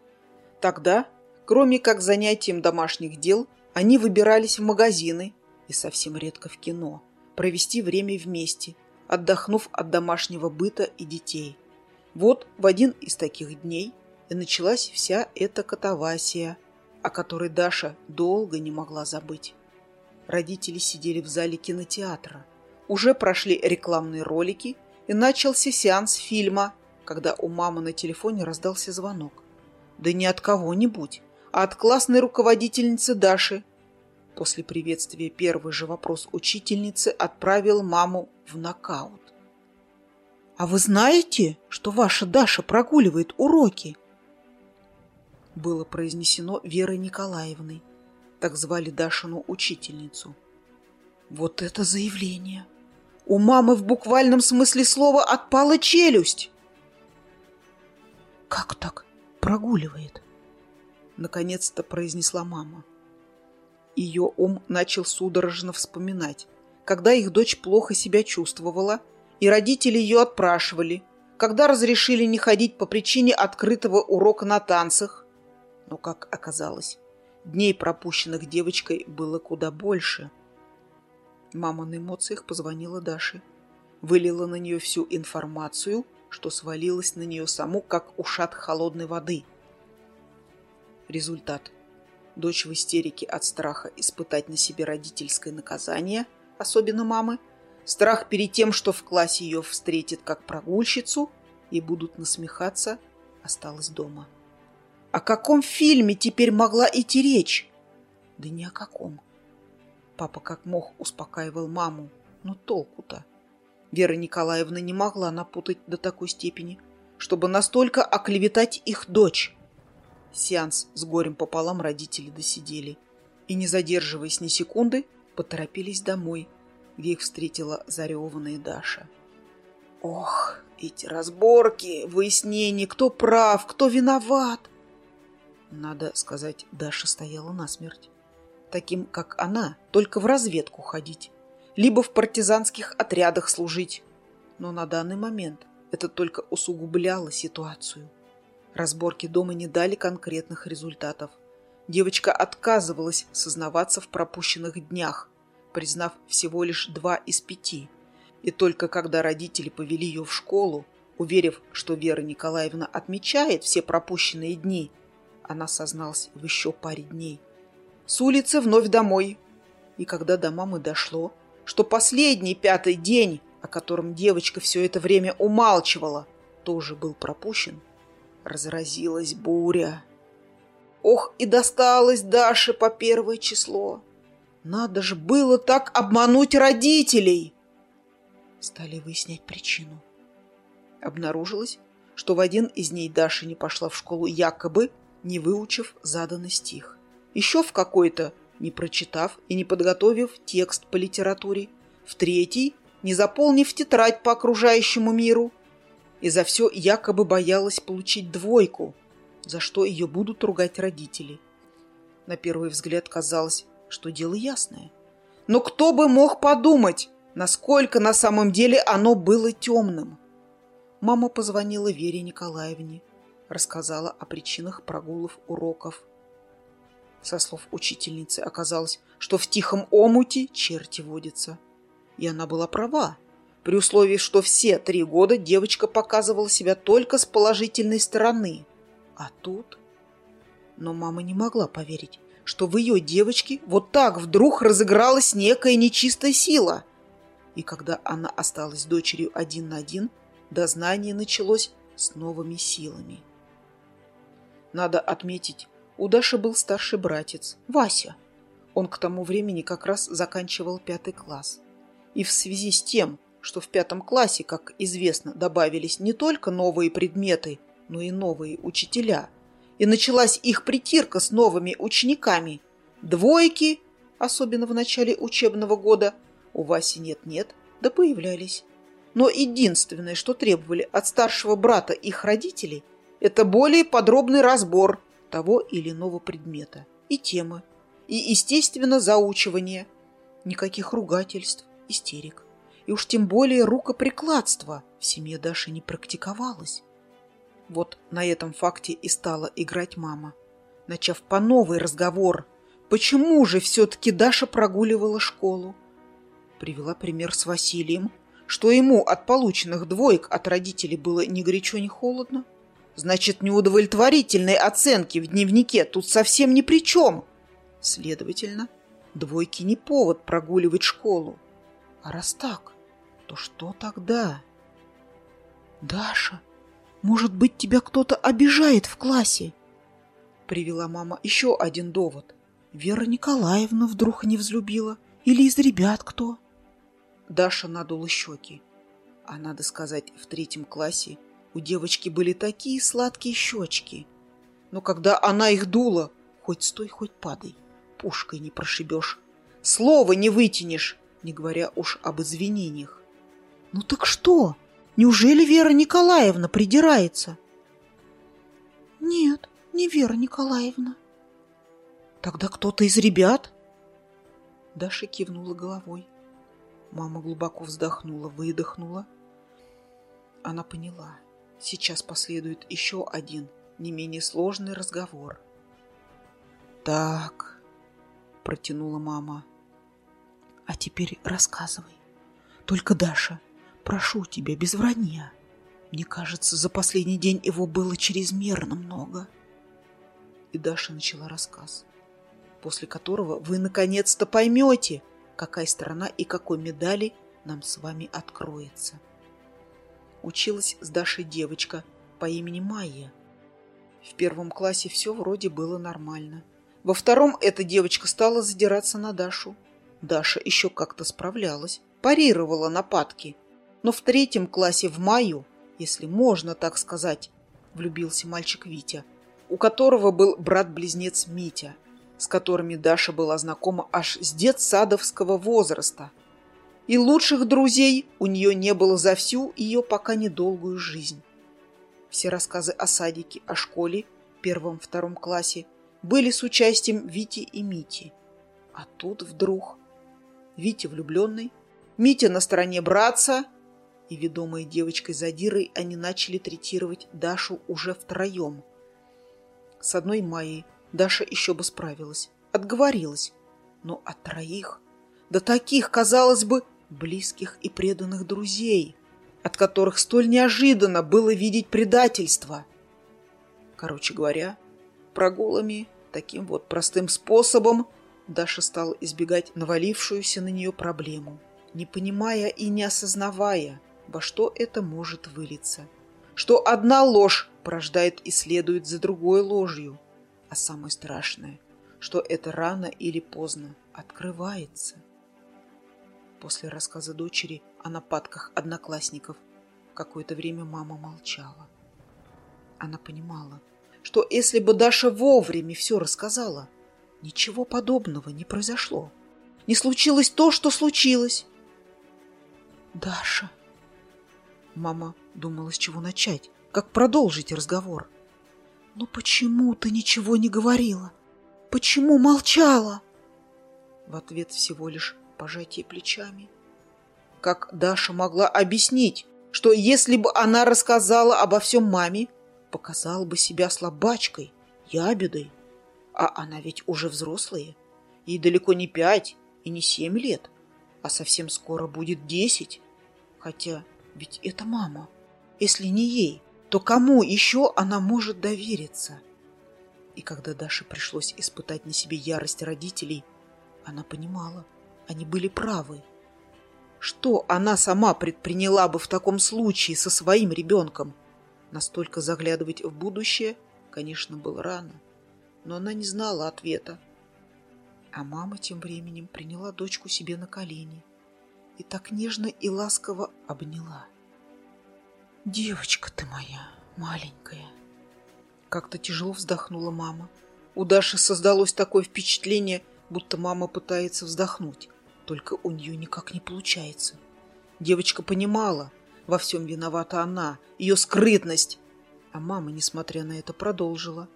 Тогда, кроме как занятием домашних дел, они выбирались в магазины и совсем редко в кино, провести время вместе, отдохнув от домашнего быта и детей. Вот в один из таких дней и началась вся эта катавасия, о которой Даша долго не могла забыть. Родители сидели в зале кинотеатра. Уже прошли рекламные ролики, и начался сеанс фильма, когда у мамы на телефоне раздался звонок. Да не от кого-нибудь, а от классной руководительницы Даши. После приветствия первый же вопрос учительницы отправил маму в нокаут. «А вы знаете, что ваша Даша прогуливает уроки?» Было произнесено Верой Николаевной. Так звали Дашину учительницу. Вот это заявление! У мамы в буквальном смысле слова отпала челюсть. «Как так прогуливает?» Наконец-то произнесла мама. Ее ум начал судорожно вспоминать, когда их дочь плохо себя чувствовала, и родители ее отпрашивали, когда разрешили не ходить по причине открытого урока на танцах, но, как оказалось, дней, пропущенных девочкой, было куда больше. Мама на эмоциях позвонила Даше. Вылила на нее всю информацию, что свалилось на нее саму, как ушат холодной воды. Результат. Дочь в истерике от страха испытать на себе родительское наказание, особенно мамы, страх перед тем, что в классе ее встретят как прогульщицу и будут насмехаться, осталась дома. О каком фильме теперь могла идти речь? Да ни о каком. Папа как мог успокаивал маму. Но толку-то? Вера Николаевна не могла напутать до такой степени, чтобы настолько оклеветать их дочь. Сеанс с горем пополам родители досидели. и, не задерживаясь ни секунды, поторопились домой, где их встретила зареванная Даша. Ох, эти разборки, выяснения, кто прав, кто виноват. Надо сказать, Даша стояла насмерть. Таким, как она, только в разведку ходить, либо в партизанских отрядах служить. Но на данный момент это только усугубляло ситуацию. Разборки дома не дали конкретных результатов. Девочка отказывалась сознаваться в пропущенных днях, признав всего лишь два из пяти. И только когда родители повели ее в школу, уверив, что Вера Николаевна отмечает все пропущенные дни, она созналась в еще паре дней. С улицы вновь домой. И когда до мамы дошло, что последний пятый день, о котором девочка все это время умалчивала, тоже был пропущен, разразилась буря. Ох, и досталось Даше по первое число. Надо же было так обмануть родителей. Стали выяснять причину. Обнаружилось, что в один из дней Даша не пошла в школу якобы, не выучив заданный стих. Еще в какой-то, не прочитав и не подготовив текст по литературе. В третий, не заполнив тетрадь по окружающему миру. И за все якобы боялась получить двойку – за что ее будут ругать родители. На первый взгляд казалось, что дело ясное. Но кто бы мог подумать, насколько на самом деле оно было темным? Мама позвонила Вере Николаевне, рассказала о причинах прогулов уроков. Со слов учительницы оказалось, что в тихом омуте черти водятся. И она была права, при условии, что все три года девочка показывала себя только с положительной стороны – а тут... Но мама не могла поверить, что в ее девочке вот так вдруг разыгралась некая нечистая сила. И когда она осталась дочерью один на один, дознание началось с новыми силами. Надо отметить, у Даши был старший братец, Вася. Он к тому времени как раз заканчивал пятый класс. И в связи с тем, что в пятом классе, как известно, добавились не только новые предметы – но и новые учителя. И началась их притирка с новыми учениками. Двойки, особенно в начале учебного года, у Васи нет-нет, да появлялись. Но единственное, что требовали от старшего брата их родителей, это более подробный разбор того или иного предмета и темы, и, естественно, заучивание. Никаких ругательств, истерик. И уж тем более рукоприкладства в семье Даши не практиковалось. Вот на этом факте и стала играть мама, начав по новый разговор. Почему же все-таки Даша прогуливала школу? Привела пример с Василием, что ему от полученных двоек от родителей было ни горячо, ни холодно. Значит, неудовлетворительные оценки в дневнике тут совсем ни при чем. Следовательно, двойки не повод прогуливать школу. А раз так, то что тогда? Даша, может быть, тебя кто-то обижает в классе? Привела мама еще один довод. Вера Николаевна вдруг не взлюбила. Или из ребят кто? Даша надула щеки. А надо сказать, в третьем классе у девочки были такие сладкие щечки. Но когда она их дула, хоть стой, хоть падай, пушкой не прошибешь. Слова не вытянешь, не говоря уж об извинениях. Ну так что? Неужели Вера Николаевна придирается? Нет, не Вера Николаевна. Тогда кто-то из ребят? Даша кивнула головой. Мама глубоко вздохнула, выдохнула. Она поняла. Сейчас последует еще один, не менее сложный разговор. «Так», — протянула мама. «А теперь рассказывай. Только, Даша, Прошу тебя, без вранья. Мне кажется, за последний день его было чрезмерно много. И Даша начала рассказ, после которого вы наконец-то поймете, какая сторона и какой медали нам с вами откроется. Училась с Дашей девочка по имени Майя. В первом классе все вроде было нормально. Во втором эта девочка стала задираться на Дашу. Даша еще как-то справлялась, парировала нападки – но в третьем классе в маю, если можно так сказать, влюбился мальчик Витя, у которого был брат-близнец Митя. с которыми Даша была знакома аж с детсадовского возраста. И лучших друзей у нее не было за всю ее пока недолгую жизнь. Все рассказы о садике, о школе, первом-втором классе были с участием Вити и Мити. А тут вдруг Витя влюбленный, Митя на стороне братца, и, ведомые девочкой задирой, они начали третировать Дашу уже втроем. С одной Майей Даша еще бы справилась, отговорилась, но от троих, до таких, казалось бы, близких и преданных друзей – от которых столь неожиданно было видеть предательство. Короче говоря, прогулами, таким вот простым способом, Даша стала избегать навалившуюся на нее проблему, не понимая и не осознавая, во что это может вылиться. Что одна ложь порождает и следует за другой ложью, а самое страшное, что это рано или поздно открывается. После рассказа дочери о нападках одноклассников какое-то время мама молчала. Она понимала, что если бы Даша вовремя все рассказала, ничего подобного не произошло. Не случилось то, что случилось. «Даша...» Мама думала, с чего начать, как продолжить разговор. «Но почему ты ничего не говорила? Почему молчала?» В ответ всего лишь пожатие плечами. Как Даша могла объяснить, что если бы она рассказала обо всем маме, показала бы себя слабачкой, ябедой. А она ведь уже взрослая. Ей далеко не пять и не семь лет, а совсем скоро будет десять. Хотя ведь это мама. Если не ей, то кому еще она может довериться? И когда Даше пришлось испытать на себе ярость родителей, она понимала, они были правы. Что она сама предприняла бы в таком случае со своим ребенком? Настолько заглядывать в будущее, конечно, было рано, но она не знала ответа. А мама тем временем приняла дочку себе на колени и так нежно и ласково обняла. «Девочка ты моя, маленькая!» Как-то тяжело вздохнула мама. У Даши создалось такое впечатление, будто мама пытается вздохнуть. Только у нее никак не получается. Девочка понимала, во всем виновата она, ее скрытность. А мама, несмотря на это, продолжила.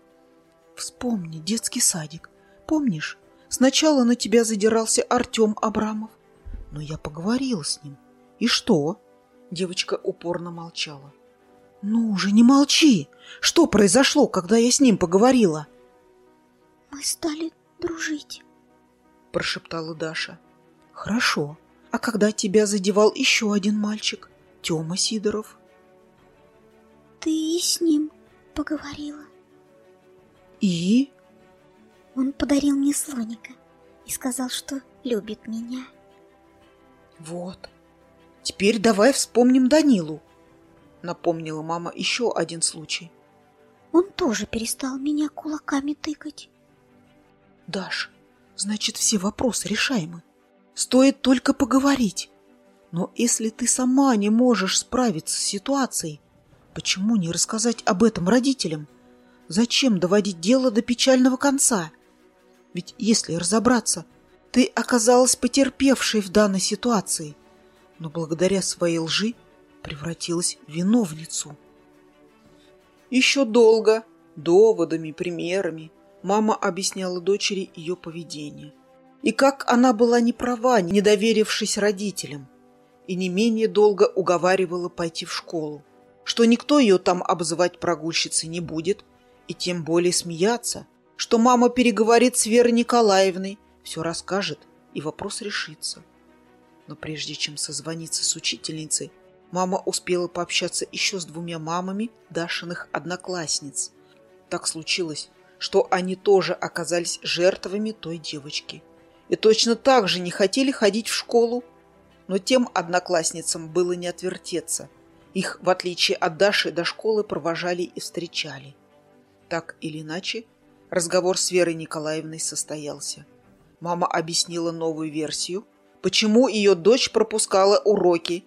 «Вспомни детский садик. Помнишь, сначала на тебя задирался Артем Абрамов? Но я поговорила с ним. И что?» Девочка упорно молчала. «Ну уже не молчи! Что произошло, когда я с ним поговорила?» «Мы стали дружить», — прошептала Даша. Хорошо. А когда тебя задевал еще один мальчик, Тёма Сидоров? Ты и с ним поговорила. И? Он подарил мне слоника и сказал, что любит меня. Вот. Теперь давай вспомним Данилу. Напомнила мама еще один случай. Он тоже перестал меня кулаками тыкать. Даш, значит, все вопросы решаемы. Стоит только поговорить. Но если ты сама не можешь справиться с ситуацией, почему не рассказать об этом родителям? Зачем доводить дело до печального конца? Ведь если разобраться, ты оказалась потерпевшей в данной ситуации, но благодаря своей лжи превратилась в виновницу. Еще долго, доводами, примерами, мама объясняла дочери ее поведение – и как она была не права, не доверившись родителям, и не менее долго уговаривала пойти в школу, что никто ее там обзывать прогульщицей не будет, и тем более смеяться, что мама переговорит с Верой Николаевной, все расскажет, и вопрос решится. Но прежде чем созвониться с учительницей, мама успела пообщаться еще с двумя мамами Дашиных одноклассниц. Так случилось, что они тоже оказались жертвами той девочки – и точно так же не хотели ходить в школу. Но тем одноклассницам было не отвертеться. Их, в отличие от Даши, до школы провожали и встречали. Так или иначе, разговор с Верой Николаевной состоялся. Мама объяснила новую версию, почему ее дочь пропускала уроки.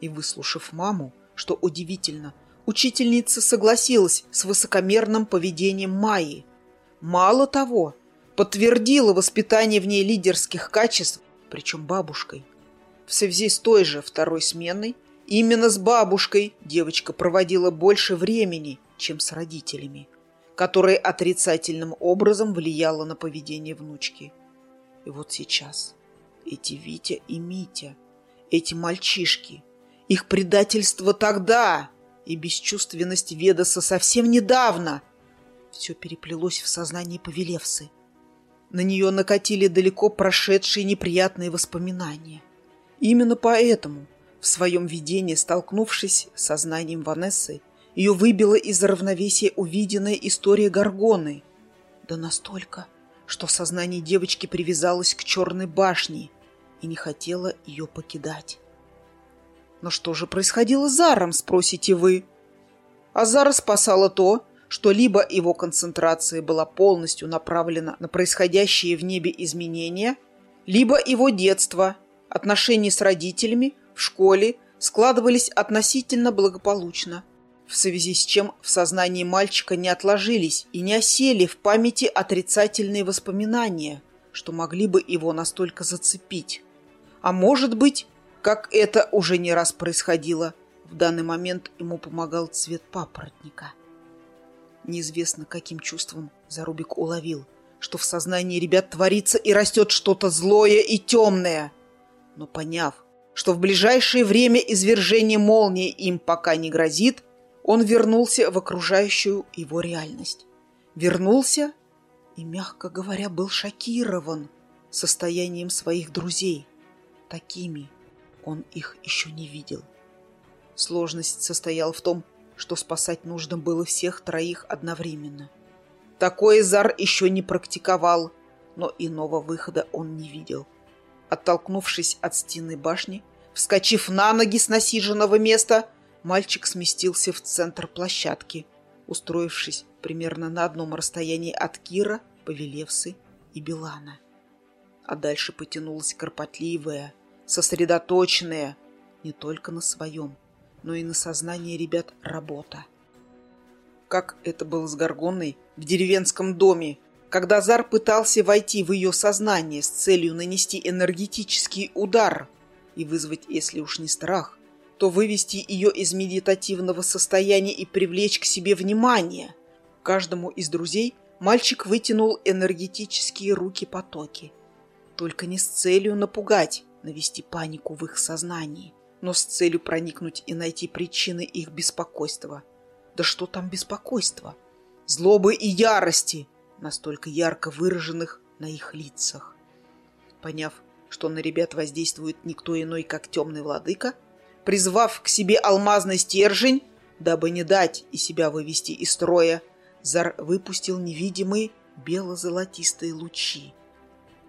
И, выслушав маму, что удивительно, учительница согласилась с высокомерным поведением Майи. Мало того, подтвердила воспитание в ней лидерских качеств, причем бабушкой. В связи с той же второй сменой, именно с бабушкой девочка проводила больше времени, чем с родителями, которое отрицательным образом влияло на поведение внучки. И вот сейчас эти Витя и Митя, эти мальчишки, их предательство тогда и бесчувственность Ведоса совсем недавно. Все переплелось в сознании Павелевсы. На нее накатили далеко прошедшие неприятные воспоминания. Именно поэтому, в своем видении, столкнувшись с сознанием Ванессы, ее выбила из равновесия увиденная история Гаргоны. Да настолько, что сознание девочки привязалось к черной башне и не хотело ее покидать. Но что же происходило с Заром, спросите вы? А Зара спасало то, что либо его концентрация была полностью направлена на происходящие в небе изменения, либо его детство, отношения с родителями в школе складывались относительно благополучно, в связи с чем в сознании мальчика не отложились и не осели в памяти отрицательные воспоминания, что могли бы его настолько зацепить. А может быть, как это уже не раз происходило, в данный момент ему помогал цвет папоротника. Неизвестно, каким чувством Зарубик уловил, что в сознании ребят творится и растет что-то злое и темное. Но поняв, что в ближайшее время извержение молнии им пока не грозит, он вернулся в окружающую его реальность. Вернулся и, мягко говоря, был шокирован состоянием своих друзей. Такими он их еще не видел. Сложность состояла в том, что спасать нужно было всех троих одновременно. Такой Зар еще не практиковал, но иного выхода он не видел. Оттолкнувшись от стены башни, вскочив на ноги с насиженного места, мальчик сместился в центр площадки, устроившись примерно на одном расстоянии от Кира, Повелевсы и Билана. А дальше потянулась кропотливая, сосредоточенная не только на своем, но и на сознании ребят работа. Как это было с Горгонной в деревенском доме, когда Зар пытался войти в ее сознание с целью нанести энергетический удар и вызвать, если уж не страх, то вывести ее из медитативного состояния и привлечь к себе внимание. Каждому из друзей мальчик вытянул энергетические руки-потоки. Только не с целью напугать, навести панику в их сознании, но с целью проникнуть и найти причины их беспокойства. Да что там беспокойства? Злобы и ярости, настолько ярко выраженных на их лицах. Поняв, что на ребят воздействует никто иной, как темный владыка, призвав к себе алмазный стержень, дабы не дать и себя вывести из строя, Зар выпустил невидимые бело-золотистые лучи.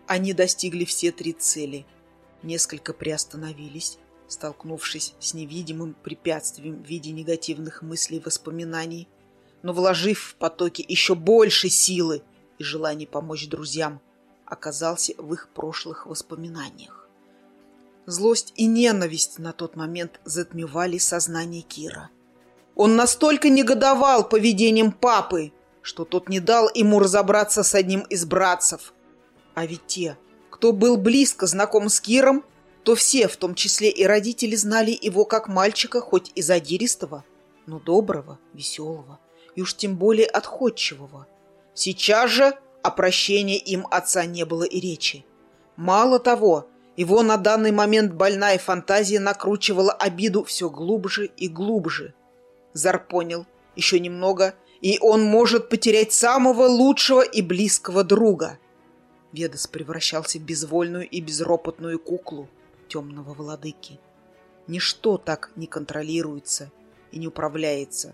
Они достигли все три цели — Несколько приостановились, столкнувшись с невидимым препятствием в виде негативных мыслей и воспоминаний, но вложив в потоки еще больше силы и желания помочь друзьям, оказался в их прошлых воспоминаниях. Злость и ненависть на тот момент затмевали сознание Кира. Он настолько негодовал поведением папы, что тот не дал ему разобраться с одним из братцев. А ведь те, кто был близко знаком с Киром, то все, в том числе и родители, знали его как мальчика, хоть и задиристого, но доброго, веселого и уж тем более отходчивого. Сейчас же о прощении им отца не было и речи. Мало того, его на данный момент больная фантазия накручивала обиду все глубже и глубже. Зар понял, еще немного, и он может потерять самого лучшего и близкого друга – Ведас превращался в безвольную и безропотную куклу темного владыки. Ничто так не контролируется и не управляется,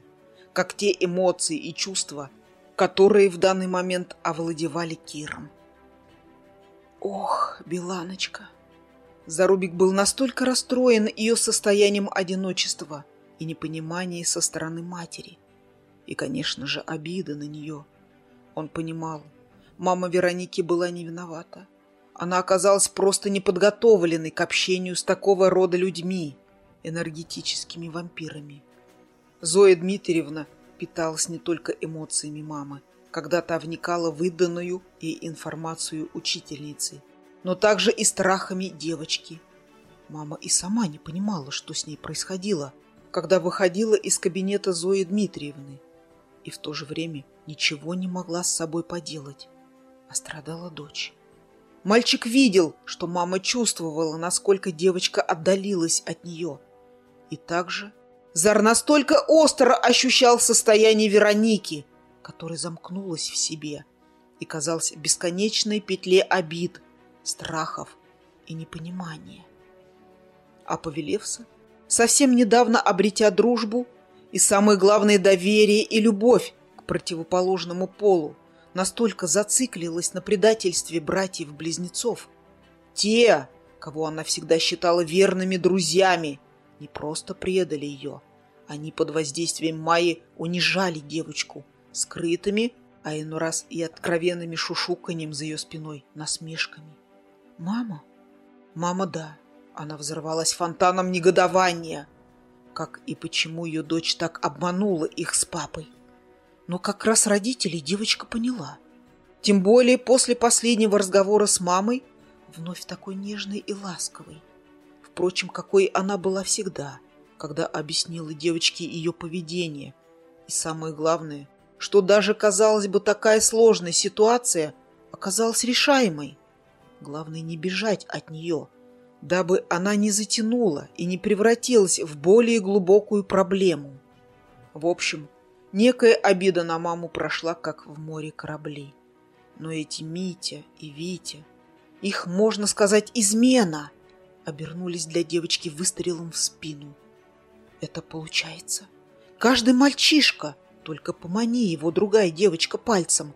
как те эмоции и чувства, которые в данный момент овладевали Киром. Ох, Беланочка! Зарубик был настолько расстроен ее состоянием одиночества и непонимания со стороны матери. И, конечно же, обида на нее. Он понимал, Мама Вероники была не виновата. Она оказалась просто неподготовленной к общению с такого рода людьми, энергетическими вампирами. Зоя Дмитриевна питалась не только эмоциями мамы, когда та вникала в выданную и информацию учительницы, но также и страхами девочки. Мама и сама не понимала, что с ней происходило, когда выходила из кабинета Зои Дмитриевны, и в то же время ничего не могла с собой поделать. А страдала дочь. Мальчик видел, что мама чувствовала, насколько девочка отдалилась от нее. И также Зар настолько остро ощущал состояние Вероники, которая замкнулась в себе и казалась бесконечной петле обид, страхов и непонимания. А Павелевса, совсем недавно обретя дружбу и, самое главное, доверие и любовь к противоположному полу, настолько зациклилась на предательстве братьев-близнецов. Те, кого она всегда считала верными друзьями, не просто предали ее, они под воздействием Майи унижали девочку скрытыми, а иной раз и откровенными шушуканьем за ее спиной, насмешками. «Мама? Мама, да». Она взорвалась фонтаном негодования. Как и почему ее дочь так обманула их с папой. Но как раз родителей девочка поняла. Тем более после последнего разговора с мамой, вновь такой нежной и ласковой. Впрочем, какой она была всегда, когда объяснила девочке ее поведение. И самое главное, что даже, казалось бы, такая сложная ситуация оказалась решаемой. Главное не бежать от нее, дабы она не затянула и не превратилась в более глубокую проблему. В общем, Некая обида на маму прошла, как в море кораблей. Но эти Митя и Витя, их, можно сказать, измена, обернулись для девочки выстрелом в спину. Это получается. Каждый мальчишка, только помани его другая девочка пальцем,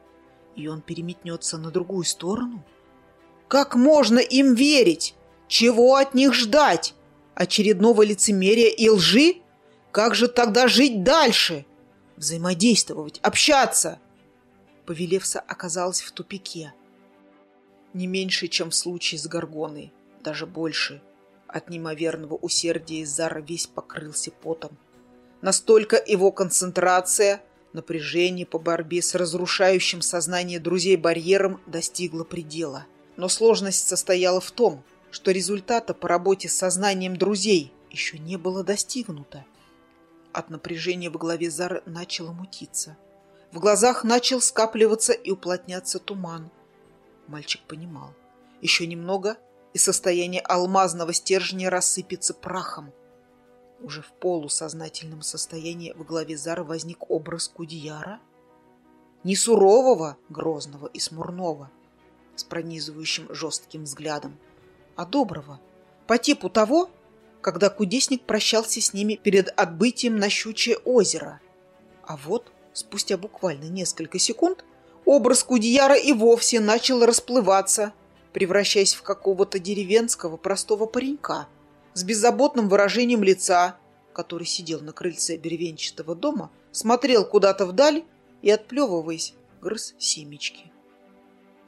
и он переметнется на другую сторону. Как можно им верить? Чего от них ждать? Очередного лицемерия и лжи? Как же тогда жить дальше? Взаимодействовать, общаться. Повелевса оказалась в тупике. Не меньше, чем в случае с Горгоной, даже больше. От неимоверного усердия Зара весь покрылся потом. Настолько его концентрация, напряжение по борьбе с разрушающим сознание друзей барьером достигла предела. Но сложность состояла в том, что результата по работе с сознанием друзей еще не было достигнуто. От напряжения в голове Зары начало мутиться. В глазах начал скапливаться и уплотняться туман. Мальчик понимал. Еще немного, и состояние алмазного стержня рассыпется прахом. Уже в полусознательном состоянии в голове Зары возник образ Кудияра. Не сурового, грозного и смурного, с пронизывающим жестким взглядом, а доброго, по типу того, когда кудесник прощался с ними перед отбытием на Щучье озеро. А вот, спустя буквально несколько секунд, образ Кудияра и вовсе начал расплываться, превращаясь в какого-то деревенского простого паренька с беззаботным выражением лица, который сидел на крыльце деревенчатого дома, смотрел куда-то вдаль и, отплевываясь, грыз семечки.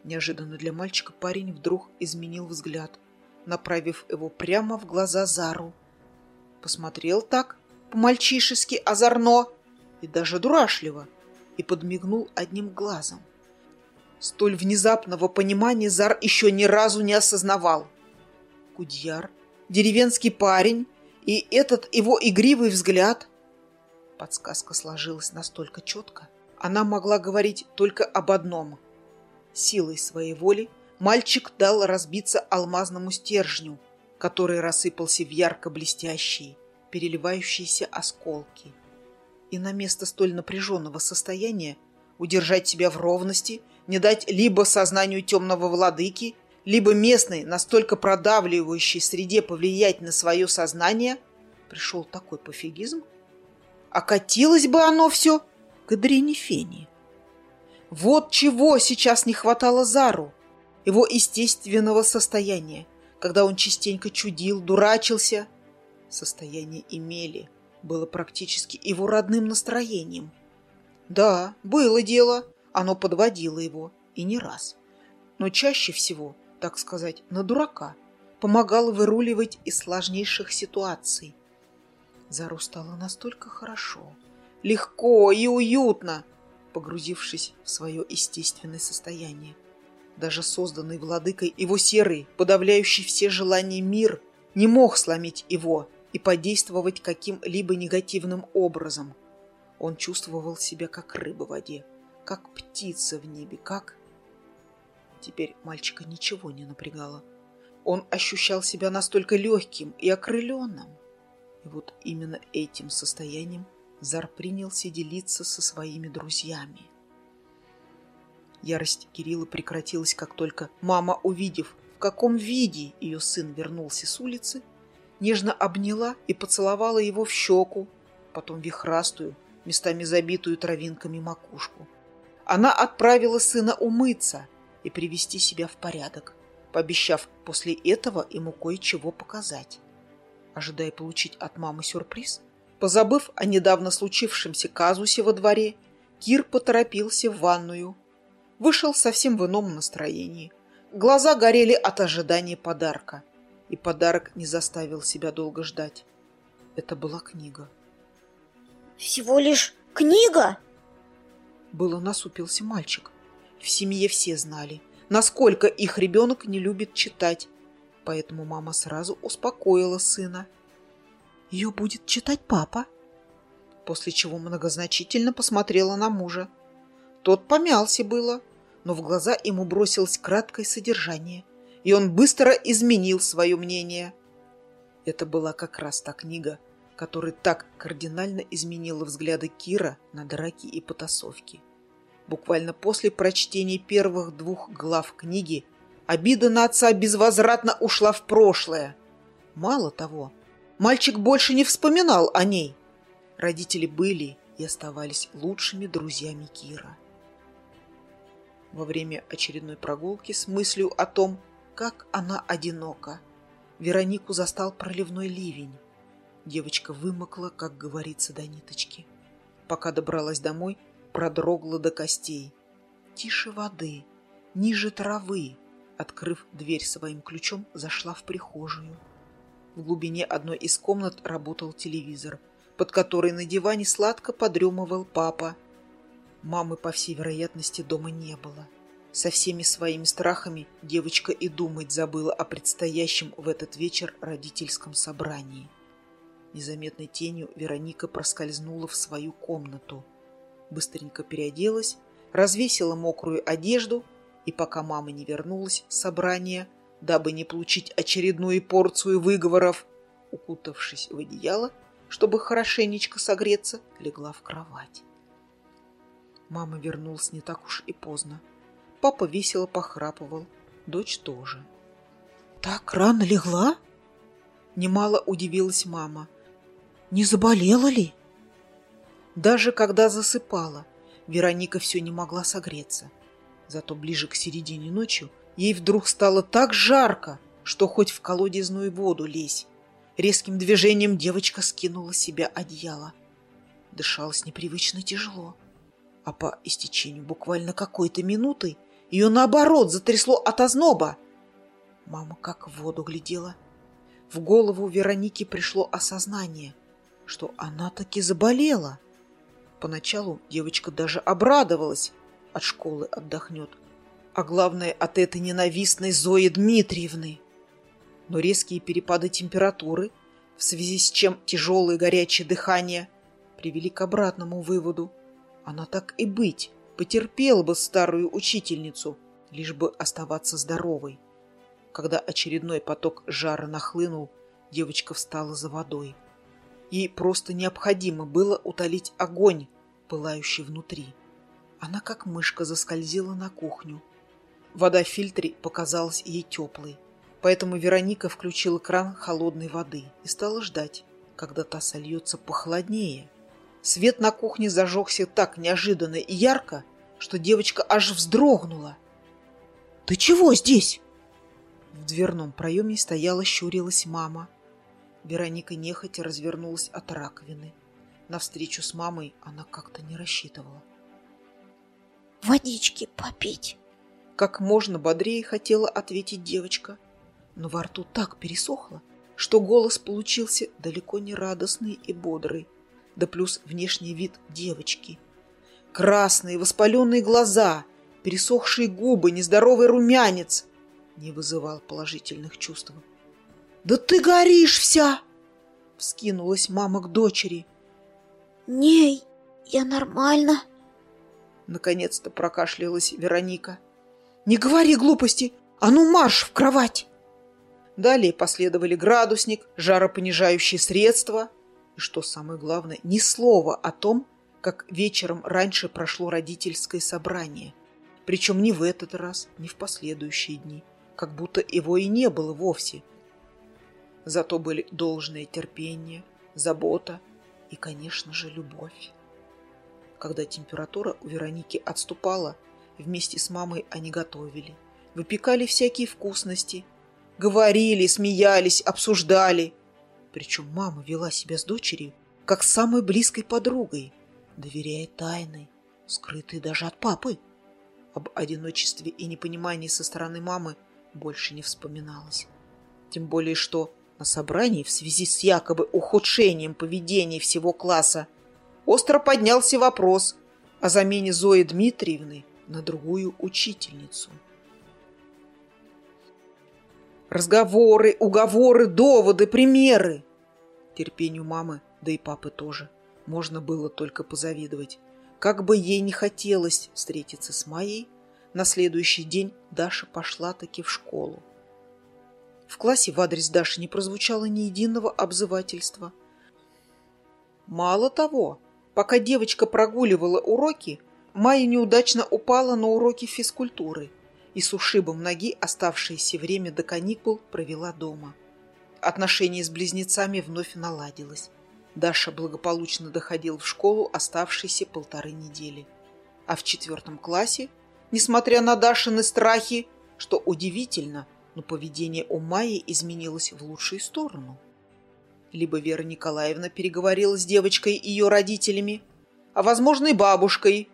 Неожиданно для мальчика парень вдруг изменил взгляд – направив его прямо в глаза Зару. Посмотрел так, по-мальчишески озорно и даже дурашливо, и подмигнул одним глазом. Столь внезапного понимания Зар еще ни разу не осознавал. Кудьяр, деревенский парень и этот его игривый взгляд. Подсказка сложилась настолько четко. Она могла говорить только об одном. Силой своей воли мальчик дал разбиться алмазному стержню, который рассыпался в ярко-блестящие, переливающиеся осколки. И на место столь напряженного состояния удержать себя в ровности, не дать либо сознанию темного владыки, либо местной, настолько продавливающей среде повлиять на свое сознание, пришел такой пофигизм. А катилось бы оно все к Адрине. Вот чего сейчас не хватало Зару его естественного состояния, когда он частенько чудил, дурачился. Состояние имели было практически его родным настроением. Да, было дело, оно подводило его, и не раз. Но чаще всего, так сказать, на дурака, помогало выруливать из сложнейших ситуаций. Зару стало настолько хорошо, легко и уютно, погрузившись в свое естественное состояние. Даже созданный владыкой его серый, подавляющий все желания мир, не мог сломить его и подействовать каким-либо негативным образом. Он чувствовал себя как рыба в воде, как птица в небе, как... Теперь мальчика ничего не напрягало. Он ощущал себя настолько легким и окрыленным. И вот именно этим состоянием Зар принялся делиться со своими друзьями. Ярость Кирилла прекратилась, как только мама, увидев, в каком виде ее сын вернулся с улицы, нежно обняла и поцеловала его в щеку, потом вихрастую, местами забитую травинками макушку. Она отправила сына умыться и привести себя в порядок, пообещав после этого ему кое-чего показать. Ожидая получить от мамы сюрприз, позабыв о недавно случившемся казусе во дворе, Кир поторопился в ванную. Вышел совсем в ином настроении. Глаза горели от ожидания подарка. И подарок не заставил себя долго ждать. Это была книга. «Всего лишь книга?» Было насупился мальчик. В семье все знали, насколько их ребенок не любит читать. Поэтому мама сразу успокоила сына. Ее будет читать папа. После чего многозначительно посмотрела на мужа. Тот помялся было, но в глаза ему бросилось краткое содержание, и он быстро изменил свое мнение. Это была как раз та книга, которая так кардинально изменила взгляды Кира на драки и потасовки. Буквально после прочтения первых двух глав книги обида на отца безвозвратно ушла в прошлое. Мало того, мальчик больше не вспоминал о ней. Родители были и оставались лучшими друзьями Кира. Во время очередной прогулки с мыслью о том, как она одинока, Веронику застал проливной ливень. Девочка вымокла, как говорится, до ниточки. Пока добралась домой, продрогла до костей. Тише воды, ниже травы. Открыв дверь своим ключом, зашла в прихожую. В глубине одной из комнат работал телевизор, под который на диване сладко подремывал папа. Мамы, по всей вероятности, дома не было. Со всеми своими страхами девочка и думать забыла о предстоящем в этот вечер родительском собрании. Незаметной тенью Вероника проскользнула в свою комнату – быстренько переоделась, развесила мокрую одежду и, пока мама не вернулась с собрания, дабы не получить очередную порцию выговоров, укутавшись в одеяло, чтобы хорошенечко согреться, легла в кровать. Мама вернулась не так уж и поздно. Папа весело похрапывал, дочь тоже. «Так рано легла?» Немало удивилась мама. «Не заболела ли?» Даже когда засыпала, Вероника все не могла согреться. Зато ближе к середине ночи ей вдруг стало так жарко, что хоть в колодезную воду лезь. Резким движением девочка скинула себя одеяло. Дышалось непривычно тяжело. А по истечению буквально какой-то минуты ее наоборот затрясло от озноба. Мама как в воду глядела. В голову Вероники пришло осознание, что она таки заболела. Поначалу девочка даже обрадовалась. От школы отдохнет. А главное, от этой ненавистной Зои Дмитриевны. Но резкие перепады температуры, в связи с чем тяжелое горячее дыхание, привели к обратному выводу. Она так и быть, потерпела бы старую учительницу, лишь бы оставаться здоровой. Когда очередной поток жара нахлынул, девочка встала за водой. Ей просто необходимо было утолить огонь, пылающий внутри. Она как мышка заскользила на кухню. Вода в фильтре показалась ей теплой, поэтому Вероника включила кран холодной воды и стала ждать, когда та сольется похолоднее. Свет на кухне зажегся так неожиданно и ярко, что девочка аж вздрогнула. «Ты чего здесь?» В дверном проеме стояла, щурилась мама – Вероника нехотя развернулась от раковины. На встречу с мамой она как-то не рассчитывала. «Водички попить!» Как можно бодрее хотела ответить девочка, но во рту так пересохло, что голос получился далеко не радостный и бодрый, да плюс внешний вид девочки. Красные воспаленные глаза, пересохшие губы, нездоровый румянец не вызывал положительных чувств. «Да ты горишь вся!» — вскинулась мама к дочери. «Не, я нормально!» Наконец-то прокашлялась Вероника. «Не говори глупости! А ну марш в кровать!» Далее последовали градусник, жаропонижающие средства что самое главное, ни слова о том, как вечером раньше прошло родительское собрание. Причем ни в этот раз, ни в последующие дни. Как будто его и не было вовсе. Зато были должное терпение, забота и, конечно же, любовь. Когда температура у Вероники отступала, вместе с мамой они готовили. Выпекали всякие вкусности. Говорили, смеялись, обсуждали. Причем мама вела себя с дочерью, как с самой близкой подругой, доверяя тайны, скрытые даже от папы. Об одиночестве и непонимании со стороны мамы больше не вспоминалось. Тем более, что на собрании в связи с якобы ухудшением поведения всего класса остро поднялся вопрос о замене Зои Дмитриевны на другую учительницу. Разговоры, уговоры, доводы, примеры. Терпению мамы, да и папы тоже, можно было только позавидовать. Как бы ей не хотелось встретиться с Майей, на следующий день Даша пошла таки в школу. В классе в адрес Даши не прозвучало ни единого обзывательства. Мало того, Пока девочка прогуливала уроки, Майя неудачно упала на уроки физкультуры и с ушибом ноги оставшееся время до каникул провела дома. Отношение с близнецами вновь наладилось. Даша благополучно доходил в школу оставшиеся полторы недели. А в четвертом классе, несмотря на Дашины страхи, что удивительно, но поведение у Майи изменилось в лучшую сторону – либо Вера Николаевна переговорила с девочкой и ее родителями, а, возможно, и бабушкой,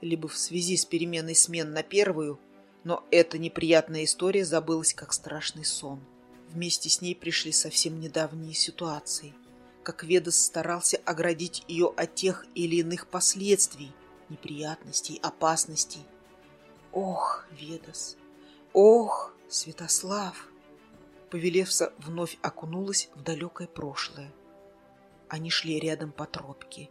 либо в связи с переменой смен на первую, но эта неприятная история забылась как страшный сон. Вместе с ней пришли совсем недавние ситуации, как Ведас старался оградить ее от тех или иных последствий, неприятностей, опасностей. Ох, Ведас! Ох, Святослав! Повелевса вновь окунулась в далекое прошлое. Они шли рядом по тропке.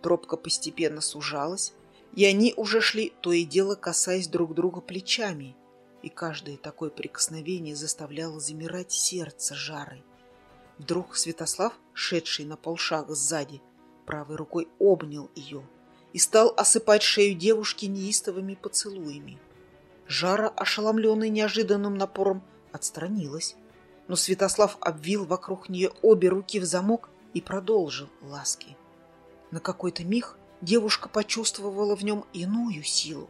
Тропка постепенно сужалась, и они уже шли, то и дело касаясь друг друга плечами, и каждое такое прикосновение заставляло замирать сердце жарой. Вдруг Святослав, шедший на полшага сзади, правой рукой обнял ее и стал осыпать шею девушки неистовыми поцелуями. Жара, ошеломленный неожиданным напором, отстранилась но Святослав обвил вокруг нее обе руки в замок и продолжил ласки. На какой-то миг девушка почувствовала в нем иную силу,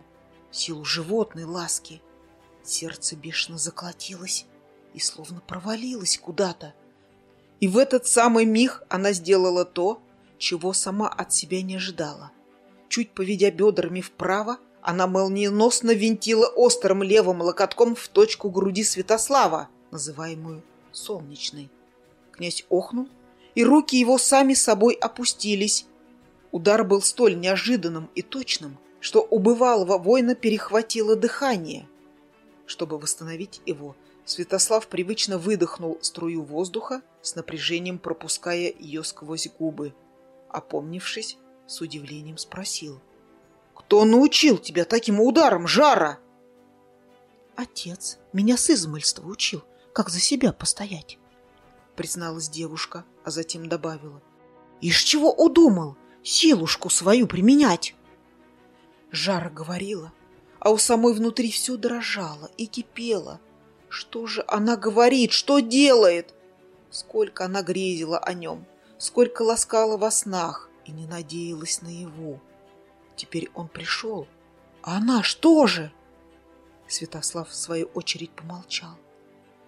силу животной ласки. Сердце бешено заколотилось и словно провалилось куда-то. И в этот самый миг она сделала то, чего сама от себя не ожидала. Чуть поведя бедрами вправо, она молниеносно винтила острым левым локотком в точку груди Святослава, называемую солнечной. Князь охнул, и руки его сами собой опустились. Удар был столь неожиданным и точным, что у бывалого воина перехватило дыхание. Чтобы восстановить его, Святослав привычно выдохнул струю воздуха, с напряжением пропуская ее сквозь губы. Опомнившись, с удивлением спросил. «Кто научил тебя таким ударом, Жара?» «Отец меня с измольства учил как за себя постоять, призналась девушка, а затем добавила. Ишь чего удумал силушку свою применять? Жара говорила, а у самой внутри все дрожало и кипело. Что же она говорит, что делает? Сколько она грезила о нем, сколько ласкала во снах и не надеялась на его. Теперь он пришел, а она что же? Святослав в свою очередь помолчал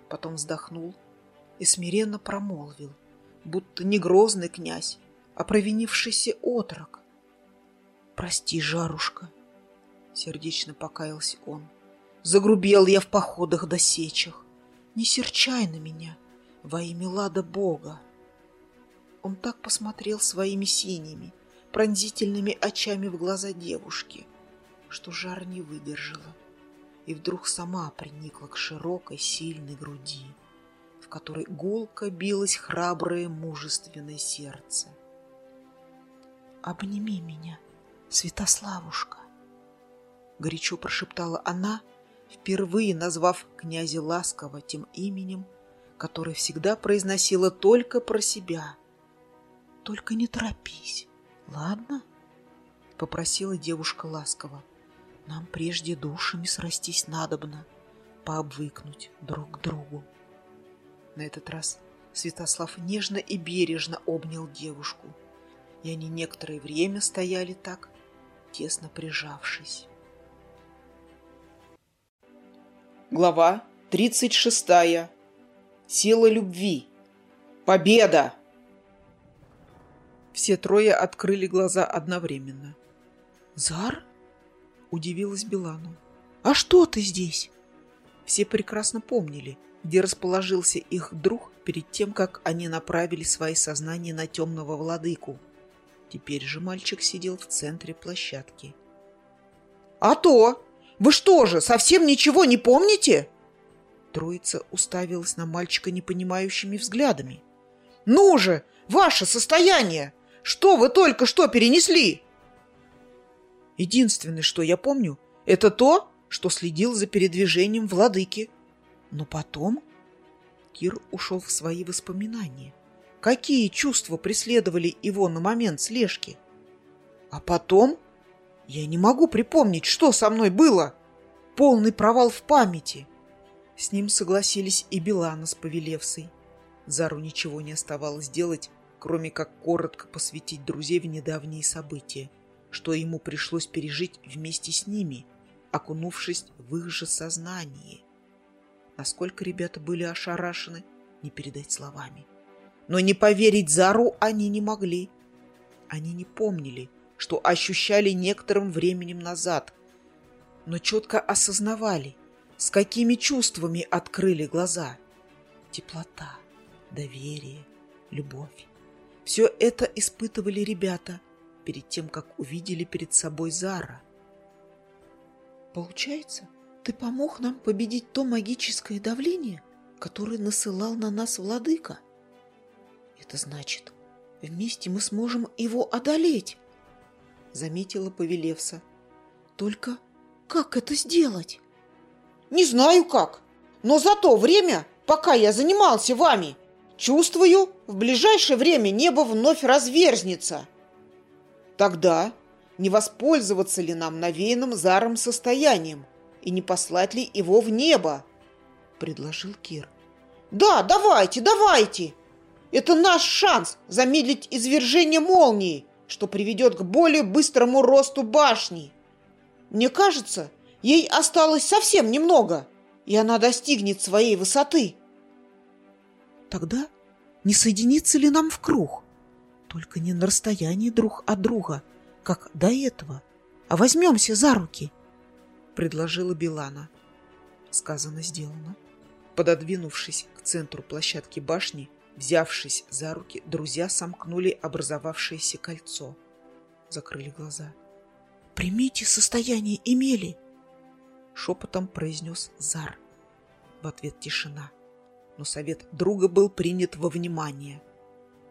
потом вздохнул и смиренно промолвил, будто не грозный князь, а провинившийся отрок. «Прости, жарушка», — сердечно покаялся он, — «загрубел я в походах до сечах. Не серчай на меня во имя лада Бога». Он так посмотрел своими синими, пронзительными очами в глаза девушки, что жар не выдержала и вдруг сама приникла к широкой, сильной груди, в которой гулко билось храброе, мужественное сердце. «Обними меня, Святославушка!» Горячо прошептала она, впервые назвав князя ласково тем именем, которое всегда произносила только про себя. «Только не торопись, ладно?» — попросила девушка ласково. Нам прежде душами срастись надобно, пообвыкнуть друг к другу. На этот раз Святослав нежно и бережно обнял девушку, и они некоторое время стояли так, тесно прижавшись. Глава 36. Сила любви. Победа! Все трое открыли глаза одновременно. «Зар?» Удивилась Белану. «А что ты здесь?» Все прекрасно помнили, где расположился их друг перед тем, как они направили свои сознания на темного владыку. Теперь же мальчик сидел в центре площадки. «А то! Вы что же, совсем ничего не помните?» Троица уставилась на мальчика непонимающими взглядами. «Ну же, ваше состояние! Что вы только что перенесли?» Единственное, что я помню, это то, что следил за передвижением владыки. Но потом Кир ушел в свои воспоминания. Какие чувства преследовали его на момент слежки? А потом я не могу припомнить, что со мной было. Полный провал в памяти. С ним согласились и Белана с Повелевсой. Зару ничего не оставалось делать, кроме как коротко посвятить друзей в недавние события что ему пришлось пережить вместе с ними, окунувшись в их же сознание. Насколько ребята были ошарашены, не передать словами. Но не поверить Зару они не могли. Они не помнили, что ощущали некоторым временем назад, но четко осознавали, с какими чувствами открыли глаза. Теплота, доверие, любовь. Все это испытывали ребята, перед тем, как увидели перед собой Зара. «Получается, ты помог нам победить то магическое давление, которое насылал на нас владыка? Это значит, вместе мы сможем его одолеть!» Заметила Повелевса. «Только как это сделать?» «Не знаю как, но за то время, пока я занимался вами, чувствую, в ближайшее время небо вновь разверзнется!» Тогда не воспользоваться ли нам навеянным заром состоянием и не послать ли его в небо? Предложил Кир. Да, давайте, давайте! Это наш шанс замедлить извержение молнии, что приведет к более быстрому росту башни. Мне кажется, ей осталось совсем немного, и она достигнет своей высоты. Тогда не соединится ли нам в круг? Только не на расстоянии друг от друга, как до этого, а возьмемся за руки, — предложила Билана. Сказано, сделано. Пододвинувшись к центру площадки башни, взявшись за руки, друзья сомкнули образовавшееся кольцо. Закрыли глаза. «Примите состояние Эмили!» Шепотом произнес Зар. В ответ тишина. Но совет друга был принят во внимание —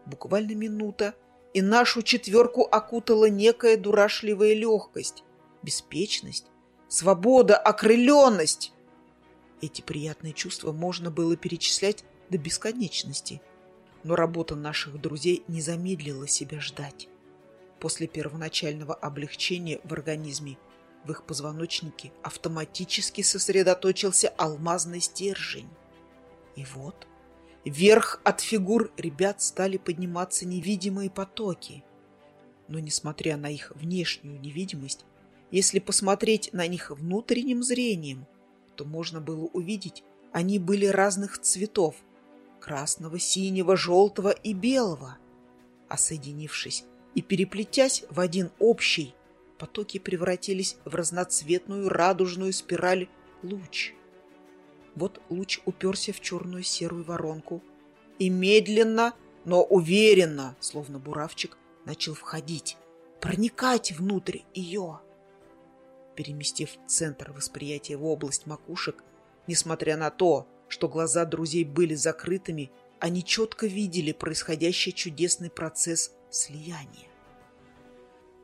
Буквально минута, и нашу четверку окутала некая дурашливая легкость, беспечность, свобода, окрыленность. Эти приятные чувства можно было перечислять до бесконечности, но работа наших друзей не замедлила себя ждать. После первоначального облегчения в организме в их позвоночнике автоматически сосредоточился алмазный стержень. И вот Вверх от фигур ребят стали подниматься невидимые потоки. Но, несмотря на их внешнюю невидимость, если посмотреть на них внутренним зрением, то можно было увидеть, они были разных цветов – красного, синего, желтого и белого. А соединившись и переплетясь в один общий, потоки превратились в разноцветную радужную спираль луч – вот луч уперся в черную серую воронку и медленно, но уверенно, словно буравчик, начал входить, проникать внутрь ее. Переместив центр восприятия в область макушек, несмотря на то, что глаза друзей были закрытыми, они четко видели происходящий чудесный процесс слияния.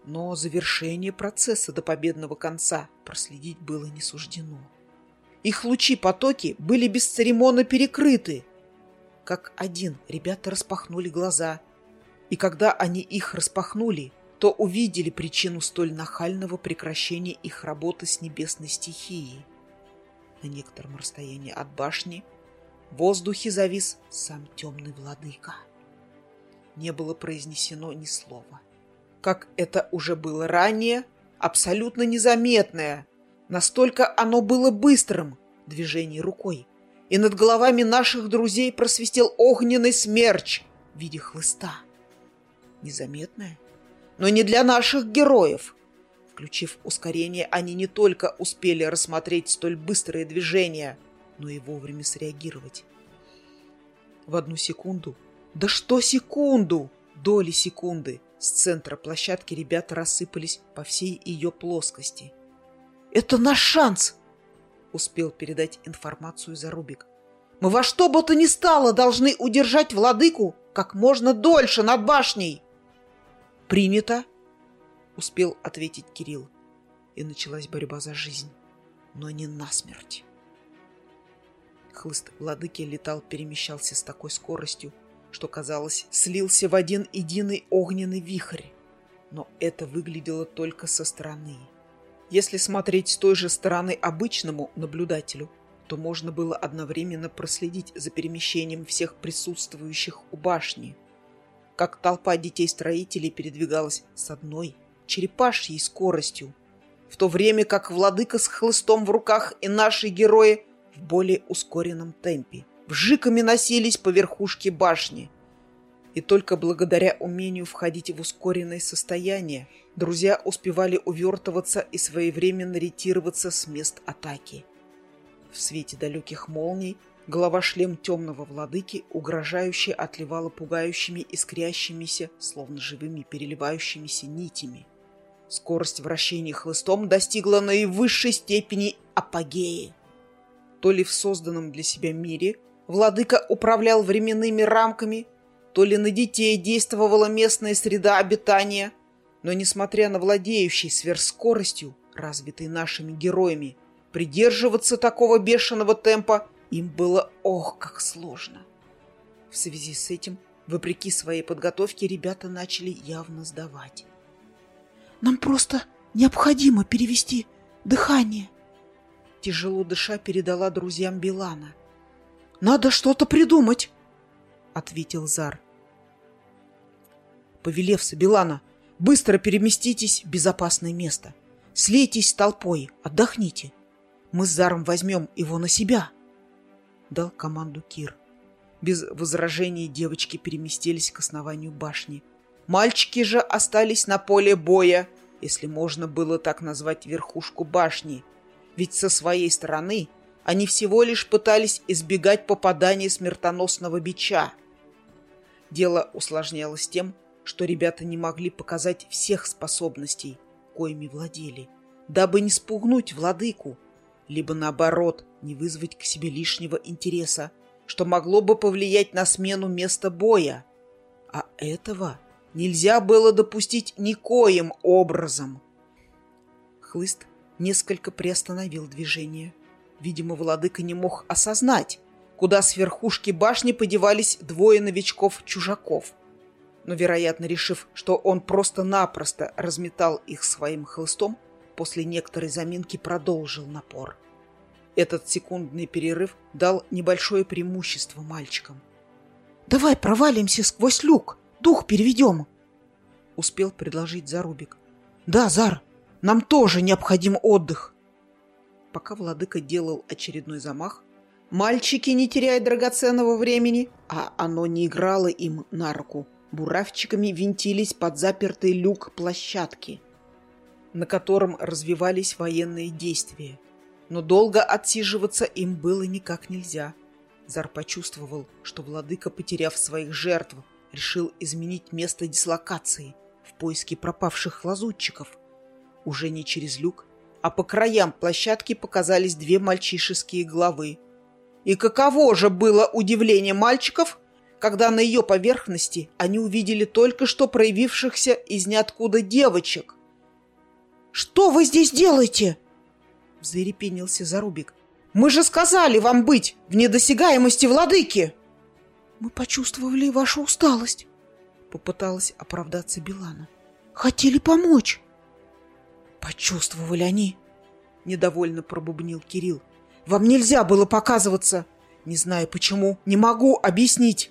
Но завершение процесса до победного конца проследить было не суждено. Их лучи-потоки были бесцеремонно перекрыты. Как один ребята распахнули глаза, и когда они их распахнули, то увидели причину столь нахального прекращения их работы с небесной стихией. На некотором расстоянии от башни в воздухе завис сам темный владыка. Не было произнесено ни слова. Как это уже было ранее, абсолютно незаметное, настолько оно было быстрым движение рукой, и над головами наших друзей просвистел огненный смерч в виде хлыста. Незаметное, но не для наших героев. Включив ускорение, они не только успели рассмотреть столь быстрые движения, но и вовремя среагировать. В одну секунду, да что секунду, доли секунды, с центра площадки ребята рассыпались по всей ее плоскости. «Это наш шанс!» — успел передать информацию Зарубик. «Мы во что бы то ни стало должны удержать владыку как можно дольше над башней!» «Принято!» — успел ответить Кирилл. И началась борьба за жизнь, но не насмерть. Хлыст владыки летал, перемещался с такой скоростью, что, казалось, слился в один единый огненный вихрь. Но это выглядело только со стороны. Если смотреть с той же стороны обычному наблюдателю, то можно было одновременно проследить за перемещением всех присутствующих у башни. Как толпа детей-строителей передвигалась с одной черепашьей скоростью, в то время как владыка с хлыстом в руках и наши герои в более ускоренном темпе вжиками носились по верхушке башни. И только благодаря умению входить в ускоренное состояние друзья успевали увертываться и своевременно ретироваться с мест атаки. В свете далеких молний голова-шлем темного владыки угрожающе отливала пугающими искрящимися, словно живыми переливающимися нитями. Скорость вращения хлыстом достигла наивысшей степени апогеи. То ли в созданном для себя мире владыка управлял временными рамками, то ли на детей действовала местная среда обитания, но, несмотря на владеющий сверхскоростью, развитой нашими героями, придерживаться такого бешеного темпа им было ох, как сложно. В связи с этим, вопреки своей подготовке, ребята начали явно сдавать. «Нам просто необходимо перевести дыхание», тяжело дыша передала друзьям Билана. «Надо что-то придумать», — ответил Зар. «Повелевса Билана, быстро переместитесь в безопасное место. Слейтесь с толпой, отдохните. Мы с Заром возьмем его на себя», — дал команду Кир. Без возражений девочки переместились к основанию башни. Мальчики же остались на поле боя, если можно было так назвать верхушку башни — ведь со своей стороны они всего лишь пытались избегать попадания смертоносного бича. Дело усложнялось тем, что ребята не могли показать всех способностей, коими владели, дабы не спугнуть владыку, либо наоборот, не вызвать к себе лишнего интереса, что могло бы повлиять на смену места боя. А этого нельзя было допустить никоим образом. Хлыст несколько приостановил движение. Видимо, владыка не мог осознать, куда с верхушки башни подевались двое новичков-чужаков. Но, вероятно, решив, что он просто-напросто разметал их своим хлыстом, после некоторой заминки продолжил напор. Этот секундный перерыв дал небольшое преимущество мальчикам. «Давай провалимся сквозь люк, дух переведем!» Успел предложить Зарубик. «Да, Зар, нам тоже необходим отдых. Пока владыка делал очередной замах, мальчики, не теряя драгоценного времени, а оно не играло им на руку, буравчиками винтились под запертый люк площадки, на котором развивались военные действия. Но долго отсиживаться им было никак нельзя. Зар почувствовал, что владыка, потеряв своих жертв, решил изменить место дислокации, в поиске пропавших лазутчиков. Уже не через люк, а по краям площадки показались две мальчишеские головы. И каково же было удивление мальчиков, когда на ее поверхности они увидели только что проявившихся из ниоткуда девочек. «Что вы здесь делаете?» — зарепенился Зарубик. «Мы же сказали вам быть в недосягаемости владыки!» «Мы почувствовали вашу усталость», — попыталась оправдаться Билана. «Хотели помочь». «Почувствовали они», — недовольно пробубнил Кирилл. «Вам нельзя было показываться. Не знаю почему, не могу объяснить».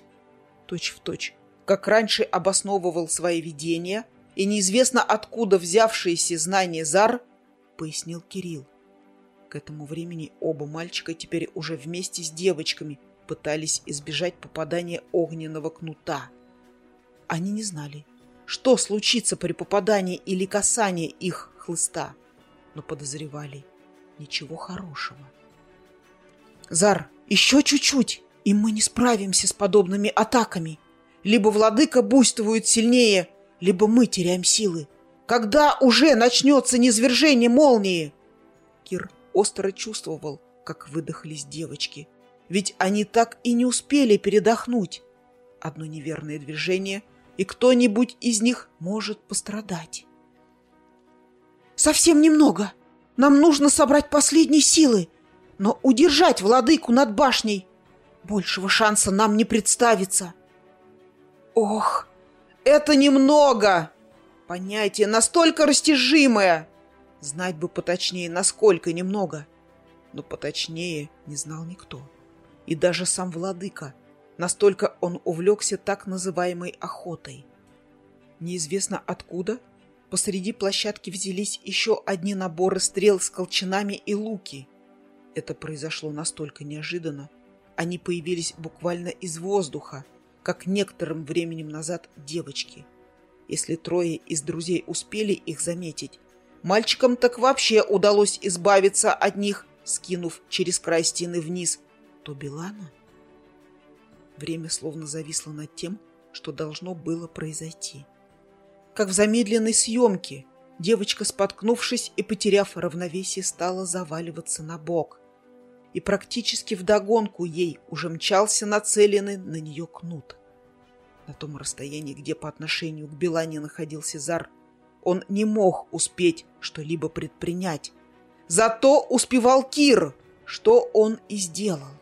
Точь в точь, как раньше обосновывал свои видения и неизвестно откуда взявшиеся знания Зар, пояснил Кирилл. К этому времени оба мальчика теперь уже вместе с девочками пытались избежать попадания огненного кнута. Они не знали, что случится при попадании или касании их хлыста, но подозревали ничего хорошего. «Зар, еще чуть-чуть, и мы не справимся с подобными атаками. Либо владыка буйствует сильнее, либо мы теряем силы. Когда уже начнется низвержение молнии?» Кир остро чувствовал, как выдохлись девочки. Ведь они так и не успели передохнуть. Одно неверное движение, и кто-нибудь из них может пострадать. «Совсем немного. Нам нужно собрать последние силы, но удержать владыку над башней. Большего шанса нам не представится». «Ох, это немного!» Понятие настолько растяжимое. Знать бы поточнее, насколько немного. Но поточнее не знал никто. И даже сам владыка. Настолько он увлекся так называемой охотой. Неизвестно откуда посреди площадки взялись еще одни наборы стрел с колчанами и луки. Это произошло настолько неожиданно. Они появились буквально из воздуха, как некоторым временем назад девочки. Если трое из друзей успели их заметить, мальчикам так вообще удалось избавиться от них, скинув через край стены вниз, то Билана... Время словно зависло над тем, что должно было произойти. Как в замедленной съемке, девочка, споткнувшись и потеряв равновесие, стала заваливаться на бок. И практически вдогонку ей уже мчался нацеленный на нее кнут. На том расстоянии, где по отношению к Белане находился Зар, он не мог успеть что-либо предпринять. Зато успевал Кир, что он и сделал.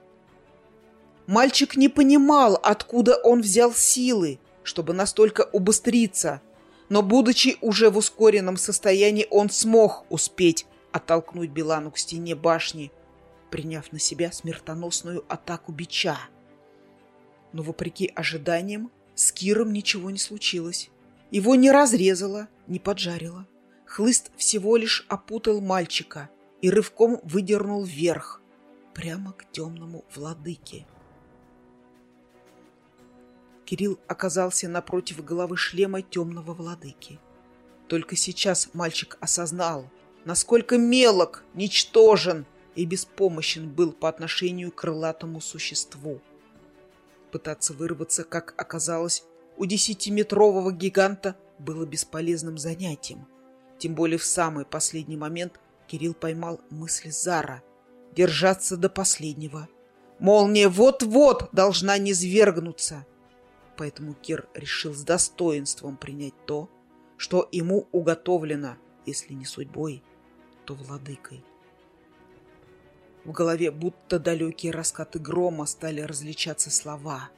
Мальчик не понимал, откуда он взял силы, чтобы настолько убыстриться, но, будучи уже в ускоренном состоянии, он смог успеть оттолкнуть Белану к стене башни, приняв на себя смертоносную атаку бича. Но, вопреки ожиданиям, с Киром ничего не случилось. Его не разрезало, не поджарило. Хлыст всего лишь опутал мальчика и рывком выдернул вверх, прямо к темному владыке. Кирилл оказался напротив головы шлема темного владыки. Только сейчас мальчик осознал, насколько мелок, ничтожен и беспомощен был по отношению к крылатому существу. Пытаться вырваться, как оказалось, у десятиметрового гиганта было бесполезным занятием. Тем более в самый последний момент Кирилл поймал мысли Зара. Держаться до последнего. Молния вот-вот должна низвергнуться поэтому Кир решил с достоинством принять то, что ему уготовлено, если не судьбой, то владыкой. В голове будто далекие раскаты грома стали различаться слова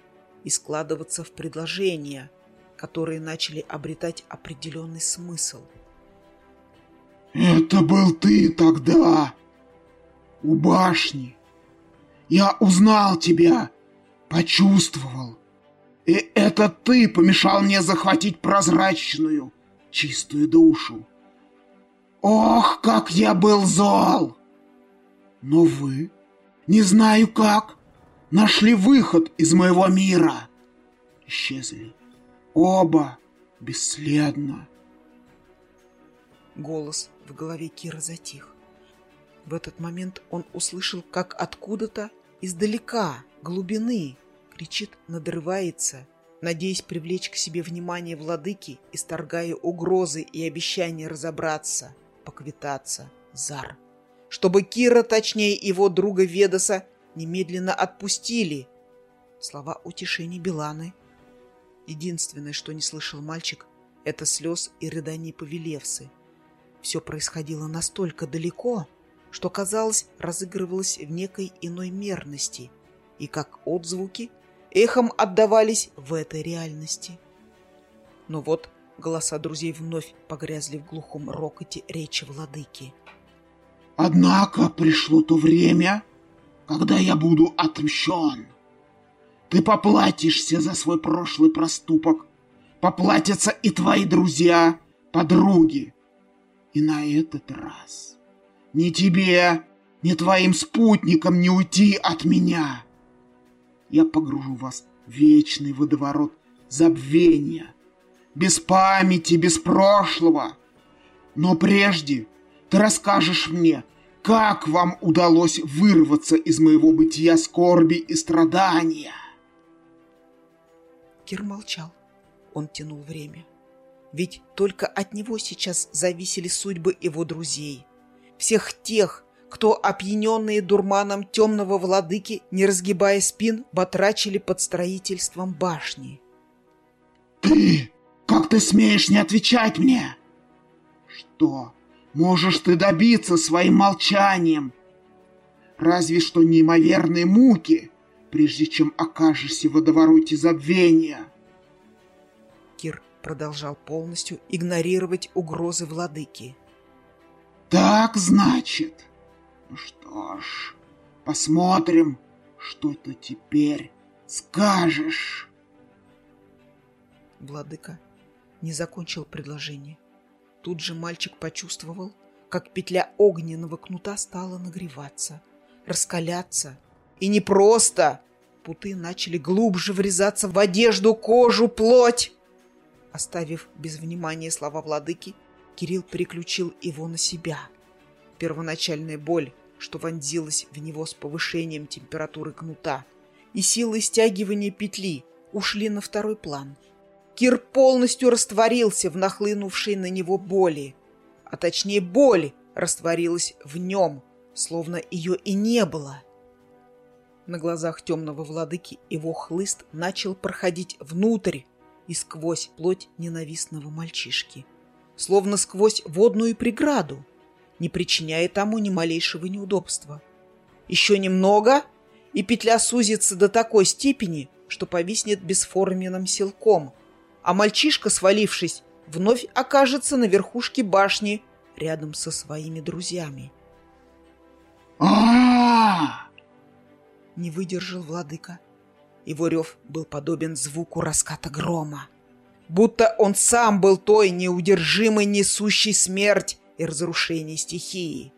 и складываться в предложения, которые начали обретать определенный смысл. «Это был ты тогда, у башни. Я узнал тебя, почувствовал. И это ты помешал мне захватить прозрачную, чистую душу. Ох, как я был зол! Но вы, не знаю как, нашли выход из моего мира. Исчезли. Оба бесследно. Голос в голове Кира затих. В этот момент он услышал, как откуда-то издалека, глубины, кричит, надрывается, надеясь привлечь к себе внимание владыки, исторгая угрозы и обещания разобраться, поквитаться, Зар. Чтобы Кира, точнее его друга Ведоса, немедленно отпустили. Слова утешения Беланы. Единственное, что не слышал мальчик, это слез и рыданий Павелевсы. Все происходило настолько далеко, что, казалось, разыгрывалось в некой иной мерности, и как отзвуки эхом отдавались в этой реальности. Но вот голоса друзей вновь погрязли в глухом рокоте речи владыки. «Однако пришло то время, когда я буду отмщен. Ты поплатишься за свой прошлый проступок, поплатятся и твои друзья, подруги. И на этот раз ни тебе, ни твоим спутникам не уйти от меня. Я погружу вас в вечный водоворот забвения, без памяти, без прошлого. Но прежде ты расскажешь мне, как вам удалось вырваться из моего бытия скорби и страдания. Кир молчал. Он тянул время. Ведь только от него сейчас зависели судьбы его друзей — всех тех, кто, опьяненные дурманом темного владыки, не разгибая спин, батрачили под строительством башни. «Ты! Как ты смеешь не отвечать мне? Что можешь ты добиться своим молчанием? Разве что неимоверные муки, прежде чем окажешься в водовороте забвения!» Кир продолжал полностью игнорировать угрозы владыки. Так, значит. Ну что ж, посмотрим, что ты теперь скажешь. Владыка не закончил предложение. Тут же мальчик почувствовал, как петля огненного кнута стала нагреваться, раскаляться. И не просто! Путы начали глубже врезаться в одежду, кожу, плоть. Оставив без внимания слова владыки, Кирилл переключил его на себя. Первоначальная боль, что вонзилась в него с повышением температуры кнута, и силы стягивания петли ушли на второй план. Кир полностью растворился в нахлынувшей на него боли. А точнее, боль растворилась в нем, словно ее и не было. На глазах темного владыки его хлыст начал проходить внутрь и сквозь плоть ненавистного мальчишки — словно сквозь водную преграду, не причиняя тому ни малейшего неудобства. Еще немного, и петля сузится до такой степени, что повиснет бесформенным силком, а мальчишка, свалившись, вновь окажется на верхушке башни рядом со своими друзьями. Не выдержал владыка. Его рев был подобен звуку раската грома будто он сам был той неудержимой несущей смерть и разрушение стихии.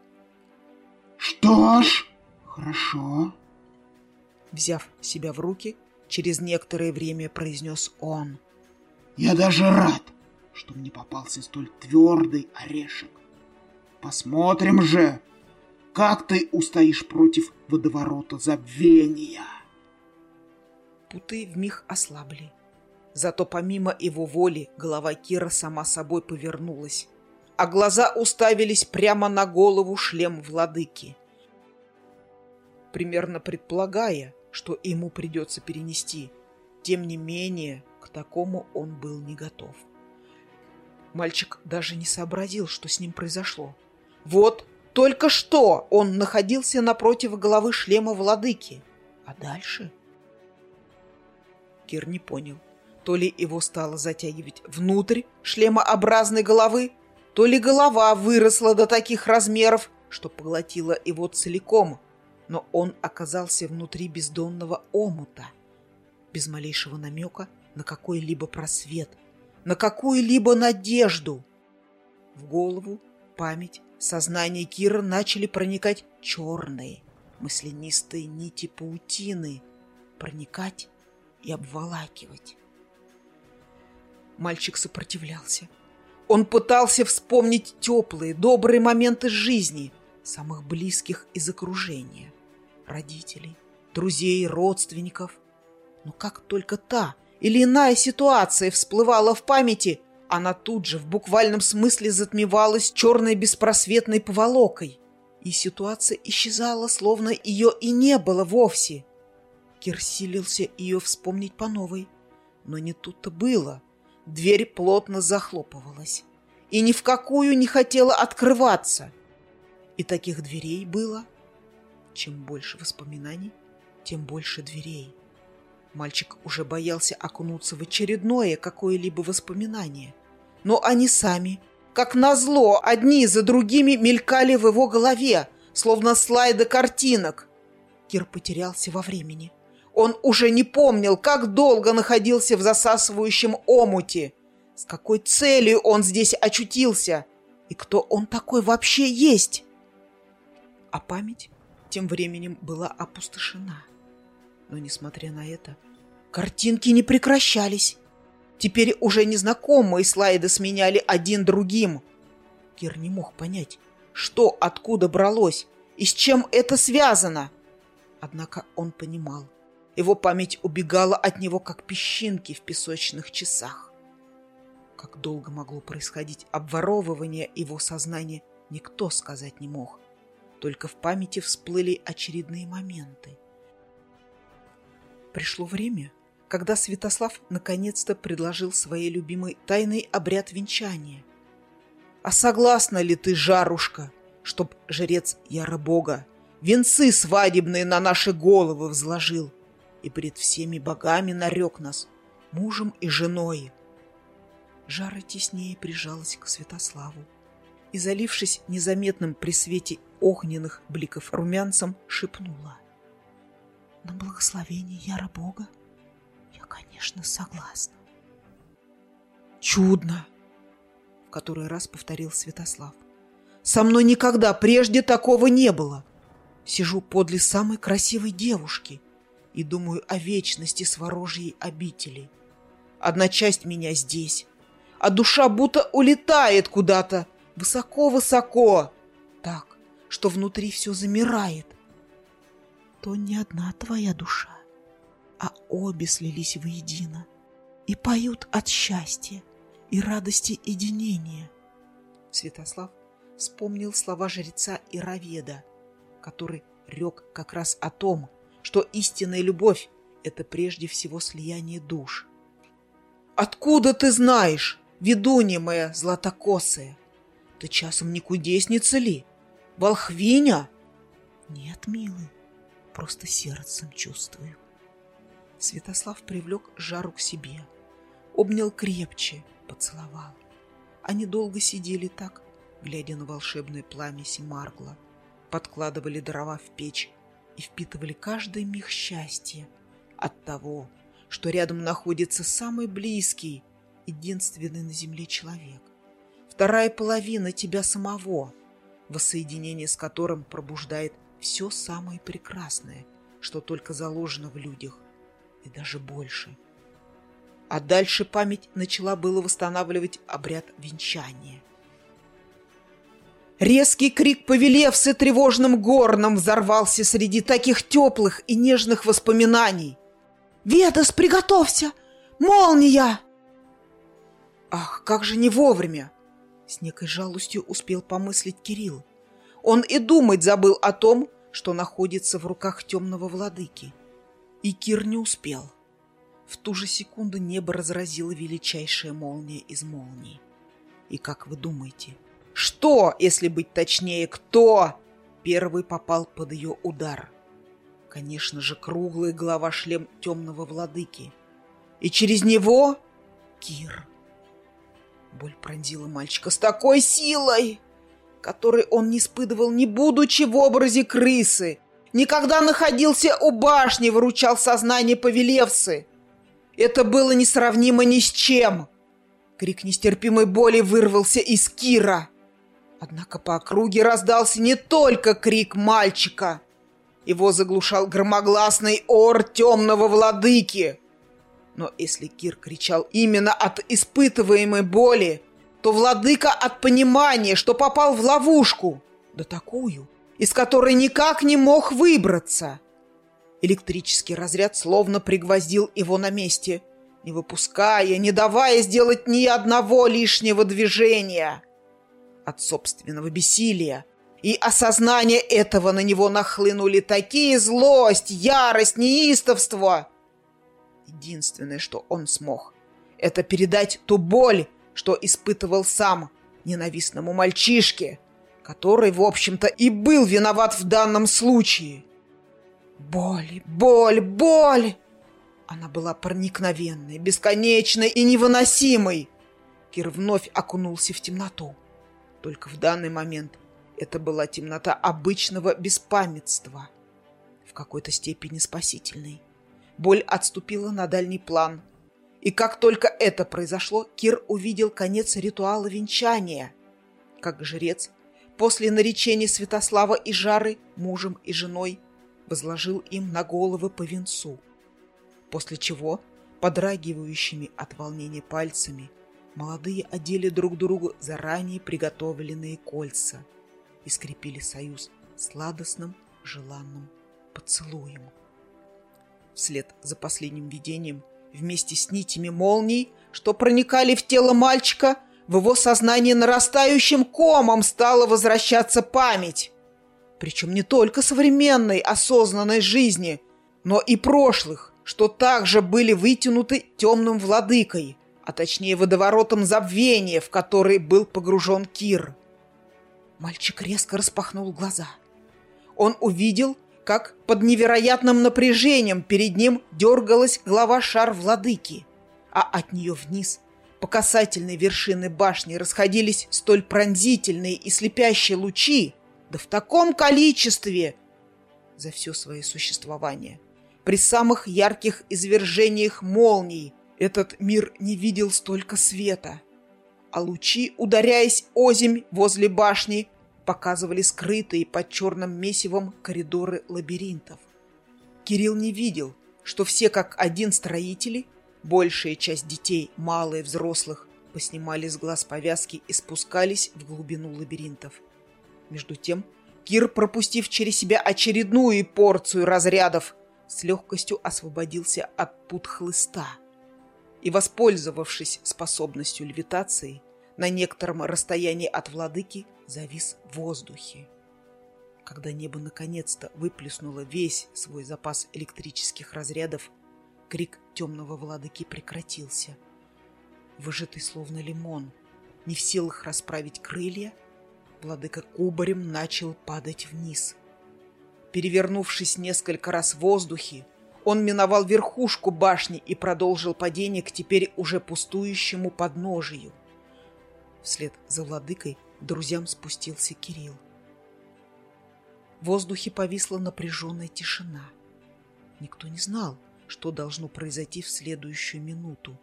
«Что ж, хорошо», — взяв себя в руки, через некоторое время произнес он. «Я даже рад, что мне попался столь твердый орешек. Посмотрим же, как ты устоишь против водоворота забвения». Путы вмиг ослабли. Зато помимо его воли голова Кира сама собой повернулась, а глаза уставились прямо на голову шлем владыки. Примерно предполагая, что ему придется перенести, тем не менее к такому он был не готов. Мальчик даже не сообразил, что с ним произошло. Вот только что он находился напротив головы шлема владыки. А дальше? Кир не понял. То ли его стало затягивать внутрь шлемообразной головы, то ли голова выросла до таких размеров, что поглотила его целиком, но он оказался внутри бездонного омута, без малейшего намека на какой-либо просвет, на какую-либо надежду. В голову, память, сознание Кира начали проникать черные, мысленистые нити паутины, проникать и обволакивать. Мальчик сопротивлялся. Он пытался вспомнить теплые, добрые моменты жизни, самых близких из окружения. Родителей, друзей, родственников. Но как только та, или иная ситуация всплывала в памяти, она тут же в буквальном смысле затмевалась черной беспросветной поволокой, и ситуация исчезала, словно ее и не было вовсе. Кир силился ее вспомнить по новой, но не тут-то было. Дверь плотно захлопывалась и ни в какую не хотела открываться. И таких дверей было. Чем больше воспоминаний, тем больше дверей. Мальчик уже боялся окунуться в очередное какое-либо воспоминание. Но они сами, как назло, одни за другими мелькали в его голове, словно слайды картинок. Кир потерялся во времени. Он уже не помнил, как долго находился в засасывающем омуте, с какой целью он здесь очутился и кто он такой вообще есть. А память тем временем была опустошена. Но, несмотря на это, картинки не прекращались. Теперь уже незнакомые слайды сменяли один другим. Кир не мог понять, что откуда бралось и с чем это связано. Однако он понимал, его память убегала от него, как песчинки в песочных часах. Как долго могло происходить обворовывание его сознания, никто сказать не мог. Только в памяти всплыли очередные моменты. Пришло время, когда Святослав наконец-то предложил своей любимой тайный обряд венчания. «А согласна ли ты, жарушка, чтоб жрец Яробога венцы свадебные на наши головы взложил и пред всеми богами нарек нас мужем и женой. Жара теснее прижалась к Святославу и, залившись незаметным при свете огненных бликов румянцем, шепнула. «На благословение Яра Бога я, конечно, согласна». «Чудно!» — в который раз повторил Святослав. «Со мной никогда прежде такого не было. Сижу подле самой красивой девушки, и думаю о вечности сворожьей обители. Одна часть меня здесь, а душа будто улетает куда-то высоко-высоко, так, что внутри все замирает. То не одна твоя душа, а обе слились воедино и поют от счастья и радости единения. Святослав вспомнил слова жреца Ироведа, который рек как раз о том, что истинная любовь — это прежде всего слияние душ. «Откуда ты знаешь, ведунья моя златокосая? Ты часом не кудесница ли? Волхвиня?» «Нет, милый, просто сердцем чувствую». Святослав привлек жару к себе, обнял крепче, поцеловал. Они долго сидели так, глядя на волшебное пламя Симаргла, подкладывали дрова в печь и впитывали каждый миг счастья от того, что рядом находится самый близкий, единственный на земле человек. Вторая половина тебя самого, воссоединение с которым пробуждает все самое прекрасное, что только заложено в людях, и даже больше. А дальше память начала было восстанавливать обряд венчания. Резкий крик Павелевсы тревожным горном взорвался среди таких теплых и нежных воспоминаний. «Ведас, приготовься! Молния!» Ах, как же не вовремя! С некой жалостью успел помыслить Кирилл. Он и думать забыл о том, что находится в руках темного владыки. И Кир не успел. В ту же секунду небо разразило величайшая молния из молний. И как вы думаете, что, если быть точнее, кто первый попал под ее удар? Конечно же, круглая голова шлем темного владыки. И через него Кир. Боль пронзила мальчика с такой силой, которой он не испытывал, не будучи в образе крысы. Никогда находился у башни, выручал сознание повелевцы. Это было несравнимо ни с чем. Крик нестерпимой боли вырвался из Кира. Однако по округе раздался не только крик мальчика. Его заглушал громогласный ор темного владыки. Но если Кир кричал именно от испытываемой боли, то владыка от понимания, что попал в ловушку, да такую, из которой никак не мог выбраться. Электрический разряд словно пригвоздил его на месте. не выпуская, не давая сделать ни одного лишнего движения. От собственного бессилия и осознания этого на него нахлынули такие злость, ярость, неистовство. Единственное, что он смог, это передать ту боль, что испытывал сам ненавистному мальчишке, который, в общем-то, и был виноват в данном случае. Боль, боль, боль! Она была проникновенной, бесконечной и невыносимой. Кир вновь окунулся в темноту. Только в данный момент это была темнота обычного беспамятства, в какой-то степени спасительной. Боль отступила на дальний план. И как только это произошло, Кир увидел конец ритуала венчания. Как жрец, после наречения Святослава и Жары мужем и женой, возложил им на головы по венцу – после чего, подрагивающими от волнения пальцами, молодые одели друг другу заранее приготовленные кольца и скрепили союз сладостным, желанным поцелуем. Вслед за последним видением, вместе с нитями молний, что проникали в тело мальчика, в его сознание нарастающим комом стала возвращаться память. Причем не только современной осознанной жизни, но и прошлых, что также были вытянуты темным владыкой, а точнее водоворотом забвения, в который был погружен Кир. Мальчик резко распахнул глаза. Он увидел, как под невероятным напряжением перед ним дергалась глава шар владыки, а от нее вниз по касательной вершины башни расходились столь пронзительные и слепящие лучи, да в таком количестве за все свое существование – при самых ярких извержениях молний этот мир не видел столько света. А лучи, ударяясь озимь возле башни, показывали скрытые под черным месивом коридоры лабиринтов. Кирилл не видел, что все как один строители, большая часть детей, малые взрослых, поснимали с глаз повязки и спускались в глубину лабиринтов. Между тем, Кир, пропустив через себя очередную порцию разрядов, с легкостью освободился от пут хлыста и, воспользовавшись способностью левитации, на некотором расстоянии от владыки завис в воздухе. Когда небо наконец-то выплеснуло весь свой запас электрических разрядов, крик темного владыки прекратился. Выжатый словно лимон, не в силах расправить крылья, владыка кубарем начал падать вниз – Перевернувшись несколько раз в воздухе, он миновал верхушку башни и продолжил падение к теперь уже пустующему подножию. Вслед за владыкой друзьям спустился Кирилл. В воздухе повисла напряженная тишина. Никто не знал, что должно произойти в следующую минуту.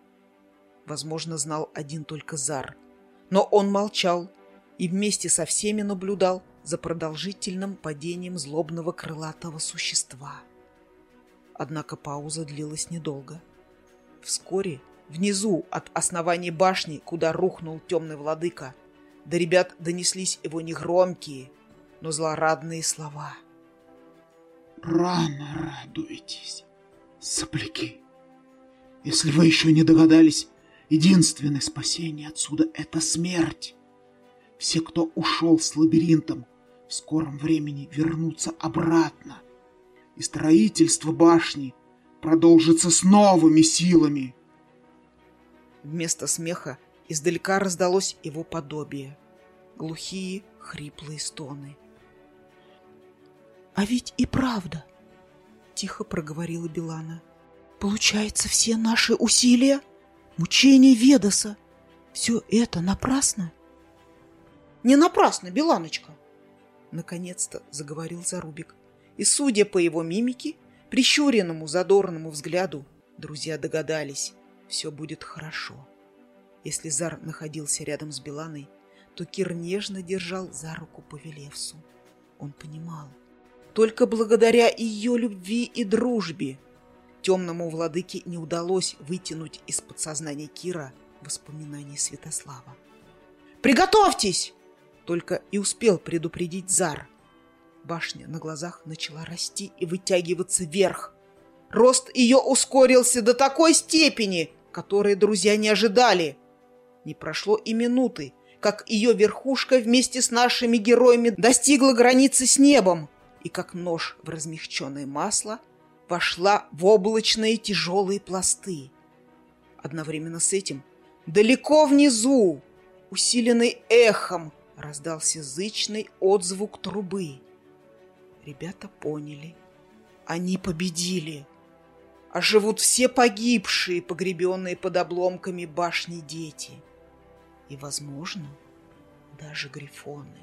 Возможно, знал один только Зар. Но он молчал и вместе со всеми наблюдал, за продолжительным падением злобного крылатого существа. Однако пауза длилась недолго. Вскоре внизу от основания башни, куда рухнул темный владыка, до ребят донеслись его негромкие, но злорадные слова. «Рано радуетесь, сопляки. Если вы еще не догадались, единственное спасение отсюда — это смерть. Все, кто ушел с лабиринтом, в скором времени вернутся обратно, и строительство башни продолжится с новыми силами. Вместо смеха издалека раздалось его подобие. Глухие, хриплые стоны. «А ведь и правда!» — тихо проговорила Белана. «Получается, все наши усилия, мучения Ведоса, все это напрасно?» «Не напрасно, Беланочка!» наконец-то заговорил Зарубик. И, судя по его мимике, прищуренному задорному взгляду, друзья догадались, все будет хорошо. Если Зар находился рядом с Беланой, то Кир нежно держал за руку Павелевсу. Он понимал, только благодаря ее любви и дружбе темному владыке не удалось вытянуть из подсознания Кира воспоминания Святослава. «Приготовьтесь!» только и успел предупредить Зар. Башня на глазах начала расти и вытягиваться вверх. Рост ее ускорился до такой степени, которые друзья не ожидали. Не прошло и минуты, как ее верхушка вместе с нашими героями достигла границы с небом, и как нож в размягченное масло вошла в облачные тяжелые пласты. Одновременно с этим далеко внизу, усиленный эхом, раздался зычный отзвук трубы. Ребята поняли. Они победили. А живут все погибшие, погребенные под обломками башни дети. И, возможно, даже грифоны.